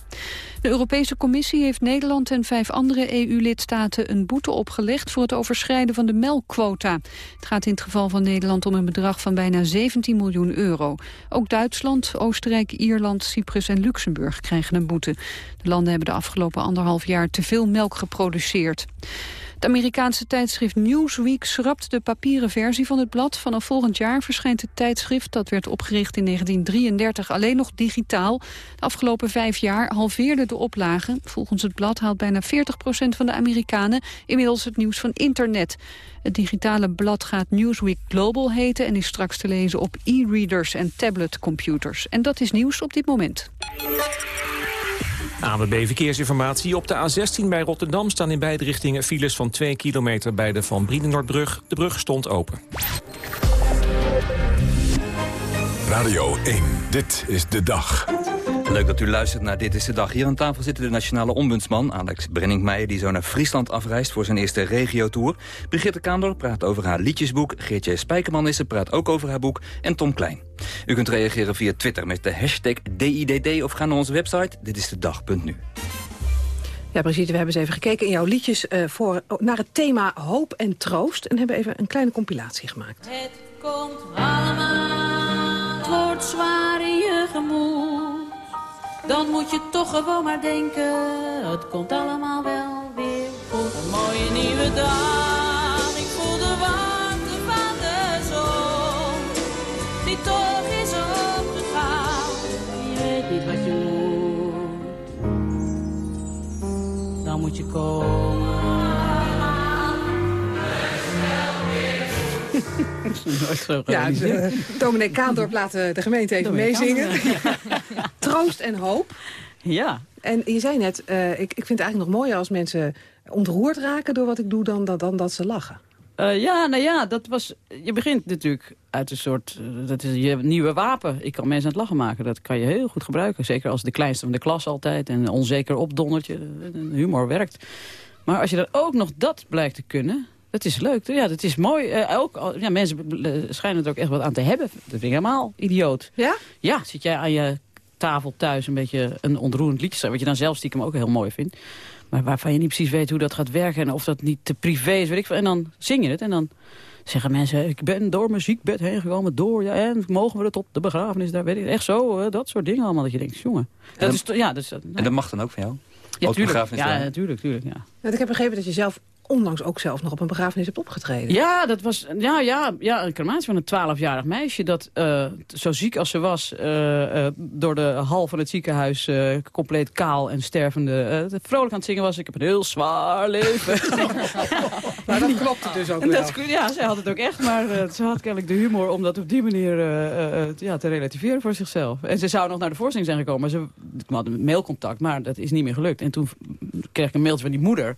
De Europese Commissie heeft Nederland en vijf andere EU-lidstaten een boete opgelegd voor het overschrijden van de melkquota. Het gaat in het geval van Nederland om een bedrag van bijna 17 miljoen euro. Ook Duitsland, Oostenrijk, Ierland, Cyprus en Luxemburg krijgen een boete. De landen hebben de afgelopen anderhalf jaar te veel melk geproduceerd. Het Amerikaanse tijdschrift Newsweek schrapt de papieren versie van het blad. Vanaf volgend jaar verschijnt het tijdschrift, dat werd opgericht in 1933, alleen nog digitaal. De afgelopen vijf jaar halveerde de oplagen. Volgens het blad haalt bijna 40% van de Amerikanen inmiddels het nieuws van internet. Het digitale blad gaat Newsweek Global heten en is straks te lezen op e-readers en tabletcomputers. En dat is nieuws op dit moment. ANWB Verkeersinformatie. Op de A16 bij Rotterdam staan in beide richtingen files van 2 kilometer bij de Van Brienenoordbrug. De brug stond open. Radio 1, dit is de dag. Leuk dat u luistert naar Dit is de Dag. Hier aan tafel zitten de nationale ombudsman Alex Brenningmeijer... die zo naar Friesland afreist voor zijn eerste regiotour. Brigitte Kaandor praat over haar liedjesboek. Geertje Spijkerman is er, praat ook over haar boek. En Tom Klein. U kunt reageren via Twitter met de hashtag DIDD... of ga naar onze website ditistedag.nu. Ja, Brigitte, we hebben eens even gekeken in jouw liedjes eh, voor, naar het thema hoop en troost. En hebben even een kleine compilatie gemaakt. Het komt allemaal, het wordt zwaar in je gemoed. Dan moet je toch gewoon maar denken, het komt allemaal wel weer goed. Een mooie nieuwe dag, ik voel de warmte van de zon. Die toch is opgegaan, je weet niet wat je moet. Dan moet je komen. Ja, de, dominee Kaandorp laat de gemeente even Dominee meezingen. Troost en hoop. Ja. En je zei net, eh, ik, ik vind het eigenlijk nog mooier als mensen ontroerd raken door wat ik doe dan, dan, dan dat ze lachen. Eh, ja, nou ja, dat was, je begint natuurlijk uit een soort, eh, dat is je nieuwe wapen. Ik kan mensen aan het lachen maken, dat kan je heel goed gebruiken. Zeker als de kleinste van de klas altijd en onzeker opdondertje, eh, humor werkt. Maar als je dan ook nog dat blijkt te kunnen, dat is leuk. Ja, dat is mooi. Eh, ook, ja, mensen eh, schijnen er ook echt wat aan te hebben. Dat vind ik helemaal idioot. Ja? Ja, zit jij aan je tafel thuis een beetje een ontroerend liedje wat je dan zelf stiekem ook heel mooi vindt. Maar waarvan je niet precies weet hoe dat gaat werken... en of dat niet te privé is, weet ik veel. En dan zing je het en dan zeggen mensen... ik ben door mijn ziekbed heen gekomen, door... Ja, en mogen we het op de begrafenis, daar weet ik Echt zo, hè, dat soort dingen allemaal. Dat je denkt, jongen. Dat En- is, ja, dus, En dat mag dan ook van jou? ja, tuurlijk. begrafenis Ja, natuurlijk, tuurlijk, ja. Want ik heb begrepen dat je zelf onlangs ook zelf nog op een begrafenis hebt opgetreden. Ja, dat was ja, ja, ja, een crematie van een twaalfjarig meisje... dat eh, zo ziek als ze was, eh, eh, door de hal van het ziekenhuis... eh, compleet kaal en stervende, vrolijk aan het zingen was. Ik heb een heel zwaar leven. Maar dat klopte dus ook wel. dat, ja, zij had het ook echt, maar ze had kennelijk de humor... om dat op die manier eh, eh, eh, ja, te relativeren voor zichzelf. En ze zou nog naar de voorstelling zijn gekomen. Maar ze we hadden mailcontact, maar dat is niet meer gelukt. En toen kreeg ik een mailtje van die moeder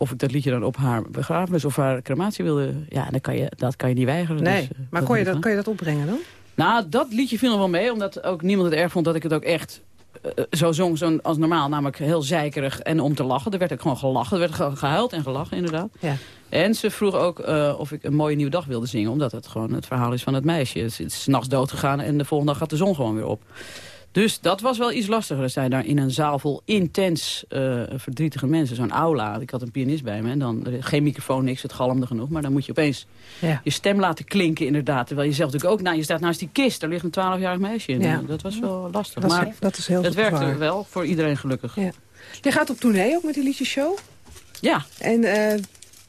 of ik dat liedje dan op haar begrafenis of haar crematie wilde. Ja, dan kan je, dat kan je niet weigeren. Nee, dus, eh, maar kon je, dat, kon je dat opbrengen dan? Nou, dat liedje viel nog wel mee, omdat ook niemand het erg vond dat ik het ook echt eh, zo zong zo als normaal. Namelijk heel zeikerig en om te lachen. Er werd ook gewoon gelachen. Er werd ge- gehuild en gelachen, inderdaad. Ja. En ze vroeg ook eh, of ik een mooie nieuwe dag wilde zingen. Omdat het gewoon het verhaal is van het meisje. Ze is s'nachts dood gegaan en de volgende dag gaat de zon gewoon weer op. Dus dat was wel iets lastiger. Er zijn daar in een zaal vol intens eh, verdrietige mensen. Zo'n aula. Ik had een pianist bij me. En dan eh, geen microfoon, niks. Het galmde genoeg. Maar dan moet je opeens Ja. je stem laten klinken inderdaad. Terwijl je zelf natuurlijk ook... Nou, je staat naast die kist. Daar ligt een twaalfjarig meisje in. Ja. Dat was wel lastig. Dat is- maar dat is heel het werkte wel voor iedereen gelukkig. Ja. Je gaat op tournee ook met die liedjesshow? Ja. En eh,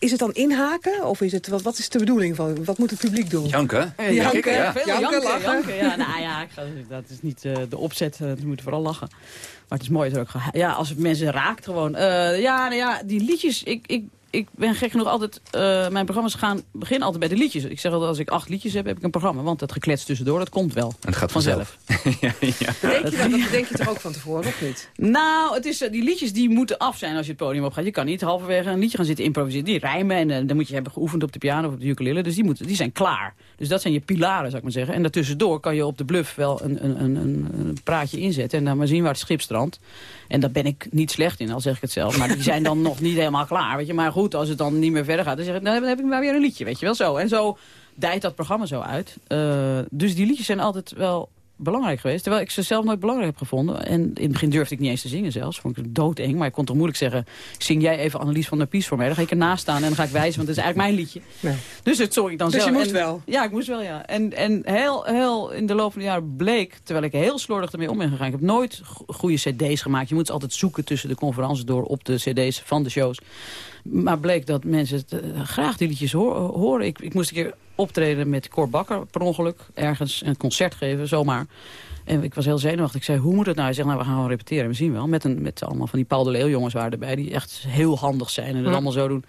is het dan inhaken? Of is het, wat, wat is de bedoeling van, wat moet het publiek doen? Janken? Eh, Janken, ja. Veel janken, janken, lachen. janken. Ja, nou ja, ik ga, dat is niet eh, de opzet. eh, we moeten vooral lachen. Maar het is mooi dat er ook... Ja, als het mensen raakt gewoon. Eh, ja, nou ja, die liedjes... Ik, ik, ik ben gek genoeg altijd... eh, mijn programma's gaan beginnen altijd bij de liedjes. Ik zeg altijd, als ik acht liedjes heb, heb ik een programma. Want dat geklets tussendoor, dat komt wel. En het gaat vanzelf. ja, ja. Denk je dat, dat denk je toch ook van tevoren, of niet? Nou, het is, eh, die liedjes die moeten af zijn als je het podium op gaat. Je kan niet halverwege een liedje gaan zitten improviseren. Die rijmen en eh, dan moet je hebben geoefend op de piano of op de ukulele. Dus die, moeten, die zijn klaar. Dus dat zijn je pilaren, zou ik maar zeggen. En daartussendoor kan je op de bluff wel een, een, een, een, een praatje inzetten. En dan maar zien waar het schip strandt. En daar ben ik niet slecht in, al zeg ik het zelf. Maar die zijn dan nog niet helemaal klaar. Weet je. Maar goed, als het dan niet meer verder gaat, dan, zeg ik, dan heb- ik maar weer een liedje. Weet je wel zo. En zo dijt dat programma zo uit. Eh, dus die liedjes zijn altijd wel belangrijk geweest. Terwijl ik ze zelf nooit belangrijk heb gevonden. En in het begin durfde ik niet eens te zingen zelfs. Vond ik het doodeng. Maar ik kon toch moeilijk zeggen... zing jij even Annelies van der Pies voor mij. Dan ga ik ernaast staan en dan ga ik wijzen. Want het is eigenlijk mijn liedje. Nee. Dus dat zong ik dan Dus zelf. je moest En- wel? Ja, ik moest wel, ja. En, en heel, heel in de loop van de jaren bleek... terwijl ik heel slordig ermee om ben gegaan... ik heb nooit go- goede cd's gemaakt. Je moet ze altijd zoeken tussen de conferences door... op de cd's van de shows. Maar bleek dat mensen het, eh, graag die liedjes horen. Ik, ik moest een keer optreden met Cor Bakker per ongeluk. Ergens een concert geven, zomaar. En ik was heel zenuwachtig. Ik zei, hoe moet het nou? Hij zegt, nou, we gaan gewoon repeteren. We zien wel. Met, een, met allemaal van die Paul de Leeuw jongens waren erbij. Die echt heel handig zijn en het Hm. allemaal zo doen.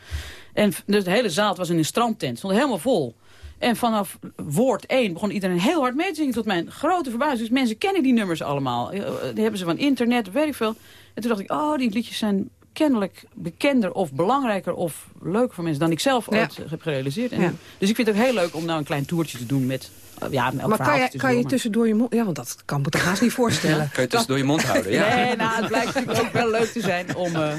En dus de hele zaal was in een strandtent. stond helemaal vol. En vanaf woord 1 begon iedereen heel hard mee te zingen. Tot mijn grote verbazing. Dus mensen kennen die nummers allemaal. Eh, Die hebben ze van internet, weet ik veel. En toen dacht ik, oh, die liedjes zijn kennelijk bekender of belangrijker of leuker voor mensen dan ik zelf Ja. ooit heb gerealiseerd. En, Ja. Dus ik vind het ook heel leuk om nou een klein toertje te doen met... Ja, met elk Maar kan je, kan je tussendoor, je mond... Ja, want dat kan me toch haast niet voorstellen. Kan je tussendoor je mond houden, ja. Nee, nou, het blijkt natuurlijk ook wel leuk te zijn om... eh,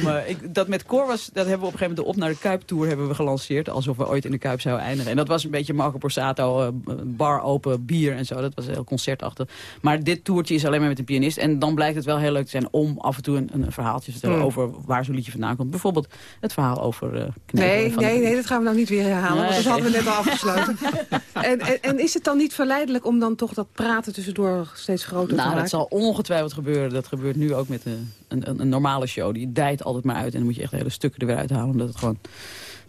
om eh, ik, dat met Cor was, dat hebben we op een gegeven moment de Op naar de Kuip Tour hebben we gelanceerd. Alsof we ooit in de Kuip zouden eindigen. En dat was een beetje Marco Borsato, eh, bar open, bier en zo. Dat was heel concertachtig. Maar dit toertje is alleen maar met een pianist. En dan blijkt het wel heel leuk te zijn om af en toe een, een verhaaltje te vertellen Hmm. over waar zo'n liedje vandaan komt. Bijvoorbeeld het verhaal over eh Nee, nee, nee, dat gaan we nou niet weer herhalen. want Nee, dat hadden we net al afgesloten. en, en, en is het dan niet verleidelijk om dan toch dat praten tussendoor steeds groter te Nou, maken? dat zal ongetwijfeld gebeuren. Dat gebeurt nu ook met een, een, een, een normale show. Die dijt altijd maar uit. En dan moet je echt hele stukken er weer uithalen. Omdat het gewoon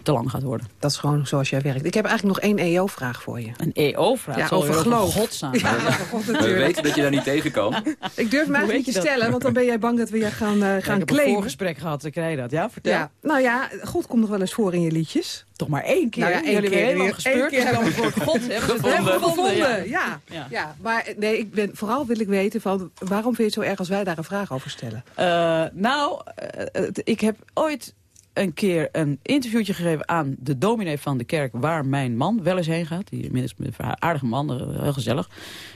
te lang gaat worden. Dat is gewoon zoals jij werkt. Ik heb eigenlijk nog één EO-vraag voor je. Een EO-vraag? Ja, over geloof. godsnaam. Ja, over God We weten dat je daar niet tegen kan. Ik durf me Hoe eigenlijk weet niet te stellen, want dan ben jij bang dat we je gaan, eh, ik gaan heb een voorgesprek gehad, dan krijg je dat. Ja, vertel. Ja, nou ja, God komt nog wel eens voor in je liedjes. Toch maar één keer. Nou ja, één Jullie keer. Eén gespeurd. keer dus dan hebben we- voor God hebben gevonden. gevonden, Ja. ja. ja. maar nee, ik ben, vooral wil ik weten van waarom vind je het zo erg als wij daar een vraag over stellen? Eh, nou, eh, ik heb ooit... een keer een interviewtje gegeven aan de dominee van de kerk... waar mijn man wel eens heen gaat. Die inmiddels een aardige man, eh, heel gezellig.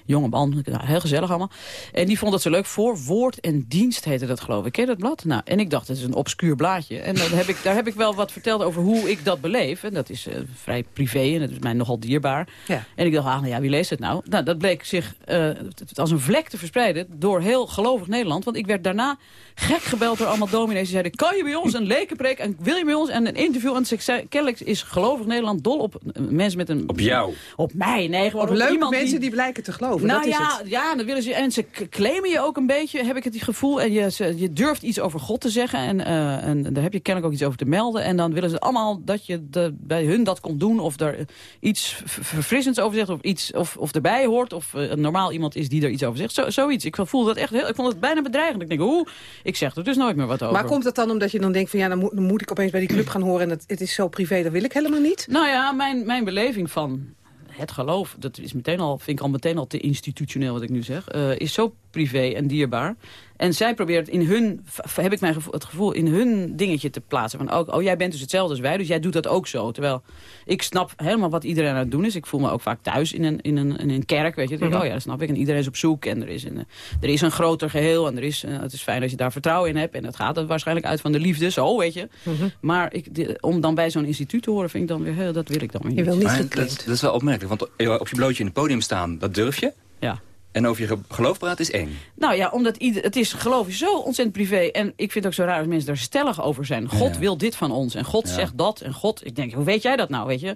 Jonge man, nou, heel gezellig allemaal. En die vond dat zo leuk. Voor woord en dienst heette dat geloof ik. Ken je dat blad? Nou, en ik dacht, het is een obscuur blaadje. En daar heb ik, daar heb ik wel wat verteld over hoe ik dat beleef. En dat is uh, vrij privé en dat is mij nogal dierbaar. Ja. En ik dacht, ah, nou ja, wie leest het nou? Nou, dat bleek zich uh, als een vlek te verspreiden door heel gelovig Nederland. Want ik werd daarna gek gebeld door allemaal dominees. Die zeiden, kan je bij ons een lekenpreek en wil je bij ons en een interview? En zei, kennelijk is gelovig Nederland dol op mensen met een... Op jou? Op mij, nee. Gewoon op, op leuke mensen die... die blijken te geloven, nou dat is ja, het. ja, dan willen ze, en ze claimen je ook een beetje, heb ik het gevoel. En je, ze, je durft iets over God te zeggen. En, uh, en daar heb je kennelijk ook iets over te melden. En dan willen ze allemaal dat je de, bij hun dat komt doen. Of er iets verfrissends over zegt. Of, iets, of, of erbij hoort. Of uh, normaal iemand is die er iets over zegt. Zo, zoiets. Ik voel dat echt heel, ik vond het bijna bedreigend. Ik denk, hoe? Ik zeg er dus nooit meer wat over. Maar komt het dan omdat je dan denkt van ja, dan moet, moet ik opeens bij die club gaan horen. En het, het is zo privé, dat wil ik helemaal niet? Nou ja, mijn, mijn beleving van het geloof, dat is meteen al, vind ik al meteen al te institutioneel wat ik nu zeg, uh, is zo privé en dierbaar. En zij probeert in hun, heb ik mijn gevoel, het gevoel, in hun dingetje te plaatsen. Van, oh, oh, jij bent dus hetzelfde als wij, dus jij doet dat ook zo. Terwijl ik snap helemaal wat iedereen aan het doen is. Ik voel me ook vaak thuis in een, in een, in een kerk, weet je. denk, oh ja, dat snap ik. En iedereen is op zoek en er is een, er is een groter geheel. En er is, uh, het is fijn dat je daar vertrouwen in hebt. En dat gaat er waarschijnlijk uit van de liefde, zo, weet je. Mm -hmm. Maar ik, de, om dan bij zo'n instituut te horen, vind ik dan weer, heel, dat wil ik dan weer Je wil niet maar, dat, dat is wel opmerkelijk, want op je blootje in het podium staan, dat durf je. Ja. En over je geloof praten is één. Nou ja, omdat ieder, het is geloof is zo ontzettend privé. En ik vind het ook zo raar als mensen daar stellig over zijn. God ja. wil dit van ons. En God ja. zegt dat. En God, ik denk, hoe weet jij dat nou, weet je?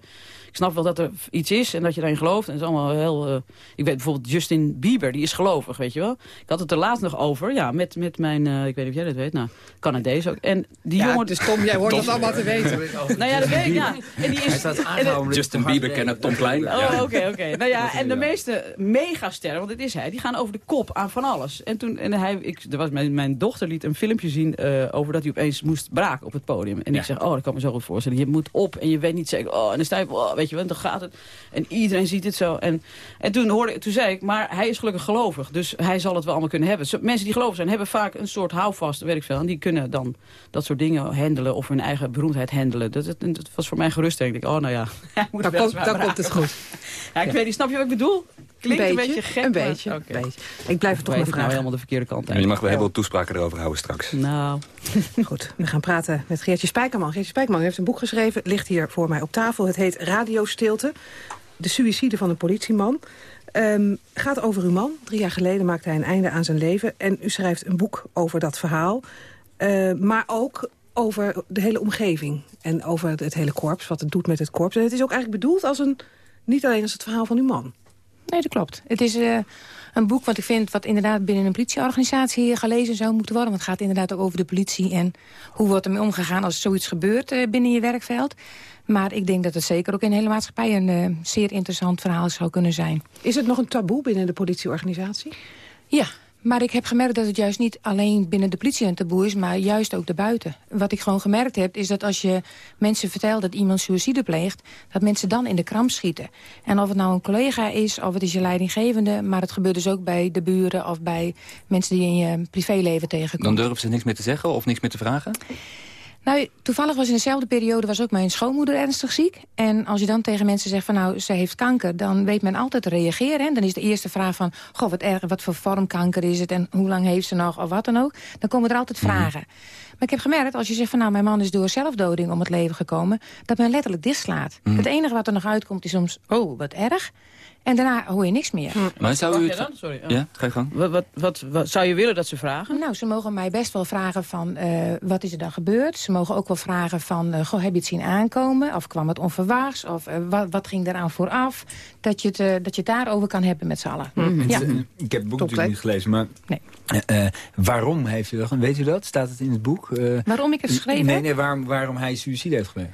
Ik snap wel dat er iets is en dat je daarin gelooft. En het is allemaal heel... Uh, ik weet bijvoorbeeld Justin Bieber, die is gelovig, weet je wel. Ik had het er laatst nog over, ja, met, met mijn... Uh, ik weet niet of jij dat weet, nou, Canadees ook. En die ja, jongen... dus Tom, jij hoort dat allemaal te weten. nou ja, dat weet ik, ja. En die is, en Justin Bieber kennen Tom Klein. Oh, oké, oké. Okay. Nou ja, en de meeste megasterren, want dit is hij, die gaan over de kop aan van alles. En toen, en hij, ik, er was, mijn, mijn dochter liet een filmpje zien uh, over dat hij opeens moest braken op het podium. En ja. ik zeg, oh, dat kan me zo goed voorstellen. Je moet op en je weet niet zeker, oh, en dan sta je, oh, weet je wel, dan gaat het. En iedereen ziet het zo. En, en toen, hoorde, toen zei ik, maar hij is gelukkig gelovig. Dus hij zal het wel allemaal kunnen hebben. Mensen die gelovig zijn, hebben vaak een soort houvast, weet ik veel. En die kunnen dan dat soort dingen handelen of hun eigen beroemdheid handelen. Dat, dat, dat was voor mij geruststelling. Ik denk, oh, nou ja, hij moet dan, komt, dan komt het goed. Ja, ik ja. weet niet, snap je wat ik bedoel? Klinkt een, een beetje, beetje gek. Een beetje, maar, okay. beetje. Ik blijf het toch maar vragen. nou helemaal de verkeerde kant uit. Je mag wel heel veel toespraken erover houden straks. Nou. Goed, we gaan praten met Geertje Spijkerman. Geertje Spijkerman heeft een boek geschreven, ligt hier voor mij op tafel. Het heet Radiostilte, de suïcide van een politieman. Um, gaat over uw man. Drie jaar geleden maakte hij een einde aan zijn leven. En u schrijft een boek over dat verhaal. Uh, maar ook over de hele omgeving. En over het hele korps, wat het doet met het korps. En het is ook eigenlijk bedoeld als een, niet alleen als het verhaal van uw man. Nee, dat klopt. Het is uh, een boek wat ik vind... wat inderdaad binnen een politieorganisatie gelezen zou moeten worden. Want het gaat inderdaad ook over de politie... en hoe wordt ermee omgegaan als zoiets gebeurt uh, binnen je werkveld. Maar ik denk dat het zeker ook in de hele maatschappij... een uh, zeer interessant verhaal zou kunnen zijn. Is het nog een taboe binnen de politieorganisatie? Ja, maar ik heb gemerkt dat het juist niet alleen binnen de politie een taboe is... maar juist ook daarbuiten. Wat ik gewoon gemerkt heb, is dat als je mensen vertelt... dat iemand suïcide pleegt, dat mensen dan in de kramp schieten. En of het nou een collega is, of het is je leidinggevende... maar het gebeurt dus ook bij de buren of bij mensen die in je privéleven tegenkomt. Dan durven ze niks meer te zeggen of niks meer te vragen? Nou, toevallig was in dezelfde periode was ook mijn schoonmoeder ernstig ziek. En als je dan tegen mensen zegt van nou, ze heeft kanker... dan weet men altijd te reageren. Hè? Dan is de eerste vraag van, goh, wat, erg, wat voor vorm kanker is het... en hoe lang heeft ze nog, of wat dan ook. Dan komen er altijd vragen. Maar ik heb gemerkt, als je zegt van nou, mijn man is door zelfdoding om het leven gekomen... dat men letterlijk dichtslaat. Mm. Het enige wat er nog uitkomt is soms, oh, wat erg... En daarna hoor je niks meer. Maar zou u het... dan? Sorry. Oh. Ja, ga je gang. Wat, wat, wat, wat, zou je willen dat ze vragen? Nou, ze mogen mij best wel vragen van uh, wat is er dan gebeurd. Ze mogen ook wel vragen van, uh, goh, heb je het zien aankomen? Of kwam het onverwachts? Of uh, wat, wat ging eraan vooraf? Dat je, het, dat je het daarover kan hebben met z'n allen. -hmm. ja. Ik heb het boek natuurlijk niet gelezen, maar... Nee. waarom heeft u dat? Weet u dat? Staat het in het boek? waarom ik het geschreven Nee, nee waarom, waarom hij suïcide heeft gepleegd?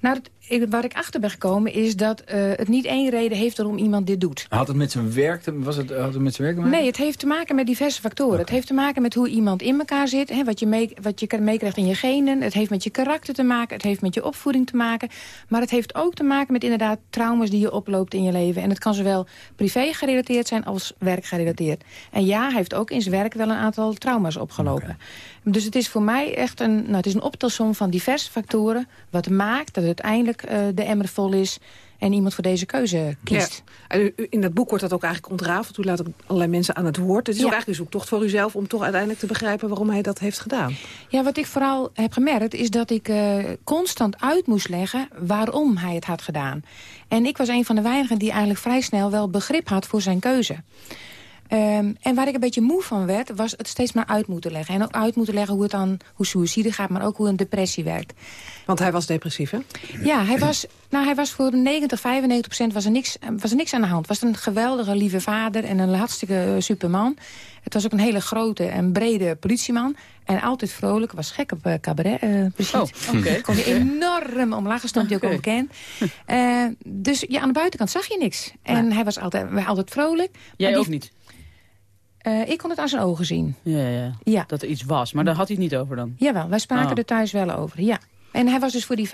Nou, ik, waar ik achter ben gekomen is dat eh, het niet één reden heeft waarom iemand dit doet. Had het met zijn werk te, was het, had het met zijn werk te maken? Nee, het heeft te maken met diverse factoren. Het heeft te maken met hoe iemand in elkaar zit. Hè, wat je, mee, wat je meekrijgt in je genen. Het heeft met je karakter te maken. Het heeft met je opvoeding te maken. Maar het heeft ook te maken met inderdaad trauma's die je oploopt in je leven. En het kan zowel privé gerelateerd zijn als werkgerelateerd. En ja, hij heeft ook in zijn werk wel een aantal trauma's opgelopen. Dus het is voor mij echt een, nou, het is een optelsom van diverse factoren... wat maakt dat uiteindelijk uh, de emmer vol is en iemand voor deze keuze kiest. Ja. En in dat boek wordt dat ook eigenlijk ontrafeld. U laat ook allerlei mensen aan het woord. Het is ook eigenlijk een zoektocht voor uzelf om toch uiteindelijk te begrijpen waarom hij dat heeft gedaan. Ja, wat ik vooral heb gemerkt is dat ik uh, constant uit moest leggen waarom hij het had gedaan. En ik was een van de weinigen die eigenlijk vrij snel wel begrip had voor zijn keuze. Um, en waar ik een beetje moe van werd, was het steeds maar uit moeten leggen. En ook uit moeten leggen hoe het dan, hoe suïcide gaat, maar ook hoe een depressie werkt. Want hij was depressief, hè? Ja, hij was, nou, hij was voor 90, 95 procent was er, niks, was er niks aan de hand. Was een geweldige, lieve vader en een hartstikke eh, superman. Het was ook een hele grote en brede politieman. En altijd vrolijk, was gek op uh, cabaret, uh, precies. Oh, okay. Kon je enorm omlaag, stond hij ook okay. onbekend. Uh, dus ja, aan de buitenkant zag je niks. En ja. hij was altijd, altijd vrolijk. Jij die, ook niet? Uh, ik kon het aan zijn ogen zien. Ja, ja, ja. Dat er iets was. Maar daar had hij het niet over dan? Jawel, wij spraken oh. er thuis wel over, ja. En hij was dus voor die 5%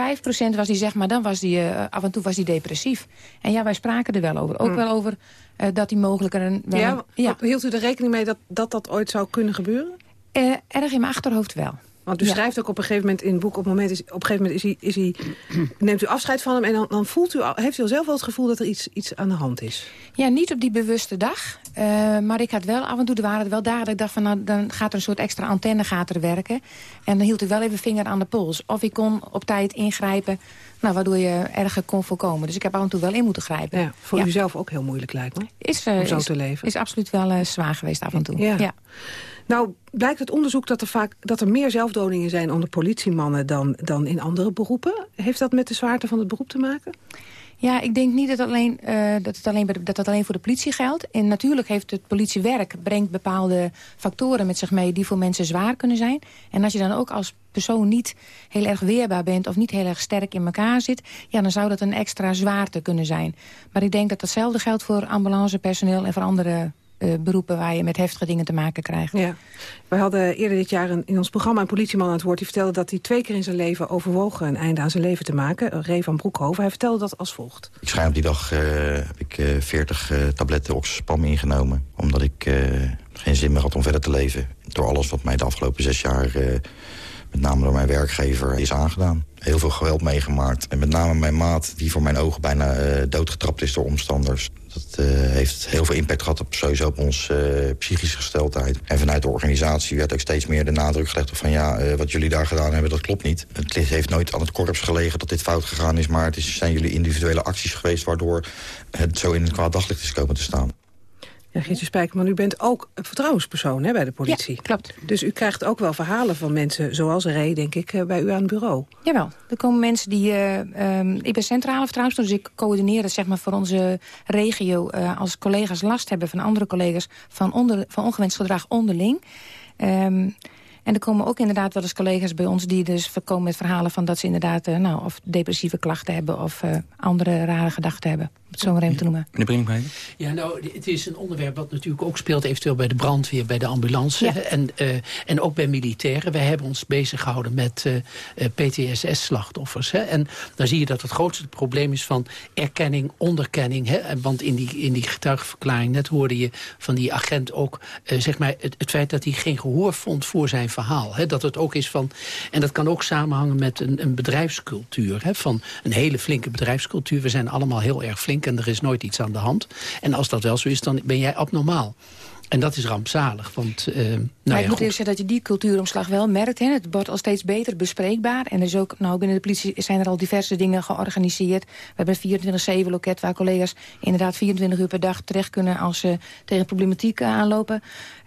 was hij zeg maar, dan was hij, uh, af en toe was hij depressief. En ja, wij spraken er wel over. Ook hm. wel over uh, dat hij mogelijk er een... Wel ja, een, ja. Hield u er rekening mee dat, dat dat ooit zou kunnen gebeuren? Uh, erg in mijn achterhoofd wel. Want u ja. schrijft ook op een gegeven moment in het boek... op, moment is, op een gegeven moment is hij, is hij, neemt u afscheid van hem... en dan, dan voelt u, heeft u al zelf wel het gevoel dat er iets, iets aan de hand is. Ja, niet op die bewuste dag. Uh, maar ik had wel af en toe, er waren er wel dagen dat ik dacht... van nou, dan gaat er een soort extra antenne gaat er werken. En dan hield ik wel even vinger aan de pols. Of ik kon op tijd ingrijpen... Nou, waardoor je erger kon voorkomen. Dus ik heb af en toe wel in moeten grijpen. Ja, voor ja. u zelf ook heel moeilijk lijkt me, is, uh, om zo is, te leven. Is absoluut wel uh, zwaar geweest af en toe. Ja. Nou, blijkt het onderzoek dat er, vaak, dat er meer zelfdodingen zijn onder politiemannen dan, dan in andere beroepen. Heeft dat met de zwaarte van het beroep te maken? Ja, ik denk niet dat, alleen, uh, dat, het alleen, dat dat alleen voor de politie geldt. En natuurlijk heeft het politiewerk brengt bepaalde factoren met zich mee... die voor mensen zwaar kunnen zijn. En als je dan ook als persoon niet heel erg weerbaar bent... of niet heel erg sterk in elkaar zit... ja, dan zou dat een extra zwaarte kunnen zijn. Maar ik denk dat datzelfde geldt voor ambulancepersoneel... en voor andere uh, beroepen waar je met heftige dingen te maken krijgt. Ja. Wij hadden eerder dit jaar een, in ons programma een politieman aan het woord. Die vertelde dat hij twee keer in zijn leven overwogen een einde aan zijn leven te maken. Ray van Broekhoven. Hij vertelde dat als volgt. Ik schijn op die dag uh, heb ik uh, 40 uh, tabletten oxyspam ingenomen. Omdat ik uh, geen zin meer had om verder te leven. Door alles wat mij de afgelopen zes jaar met name door mijn werkgever is aangedaan. Heel veel geweld meegemaakt. En met name mijn maat, die voor mijn ogen bijna uh, doodgetrapt is door omstanders. Dat uh, heeft heel veel impact gehad op, sowieso op onze uh, psychische gesteldheid. En vanuit de organisatie werd ook steeds meer de nadruk gelegd op van... ja, wat jullie daar gedaan hebben, dat klopt niet. Het heeft nooit aan het korps gelegen dat dit fout gegaan is... maar het zijn jullie individuele acties geweest... waardoor het zo in het kwaad daglicht is komen te staan. Ja, Geertje Spijkerman, u bent ook een vertrouwenspersoon hè, bij de politie. Ja, klopt. Dus u krijgt ook wel verhalen van mensen zoals Ray, denk ik, bij u aan het bureau. Jawel, er komen mensen die... Uh, um, ik ben centrale vertrouwenspersoon, dus ik coördineer het zeg maar, voor onze regio... Uh, als collega's last hebben van andere collega's van, onder, van ongewenst gedrag onderling... Um, en er komen ook inderdaad wel eens collega's bij ons... die dus komen met verhalen van dat ze inderdaad... Nou, of depressieve klachten hebben of uh, andere rare gedachten hebben. Het zo maar even te noemen. Meneer Brinkmeijer? Ja, nou, het is een onderwerp wat natuurlijk ook speelt... eventueel bij de brandweer, bij de ambulance ja. en, uh, en ook bij militairen. Wij hebben ons bezig gehouden met PTSS-slachtoffers. En dan zie je dat het grootste probleem is van erkenning, onderkenning. Hè? Want in die, in die getuigenverklaring net hoorde je van die agent ook... zeg maar het, het feit dat hij geen gehoor vond voor zijn verhaal. Hè? Dat het ook is van... En dat kan ook samenhangen met een, een bedrijfscultuur. Hè? Van een hele flinke bedrijfscultuur. We zijn allemaal heel erg flink en er is nooit iets aan de hand. En als dat wel zo is, dan ben jij abnormaal. En dat is rampzalig, want... Nou maar ja, ik moet eerst zeggen dat je die cultuuromslag wel merkt. Hè. Het wordt al steeds beter bespreekbaar. En er is ook, nou, binnen de politie zijn er al diverse dingen georganiseerd. We hebben een 24-7-loket waar collega's inderdaad 24 uur per dag terecht kunnen... als ze tegen problematiek aanlopen.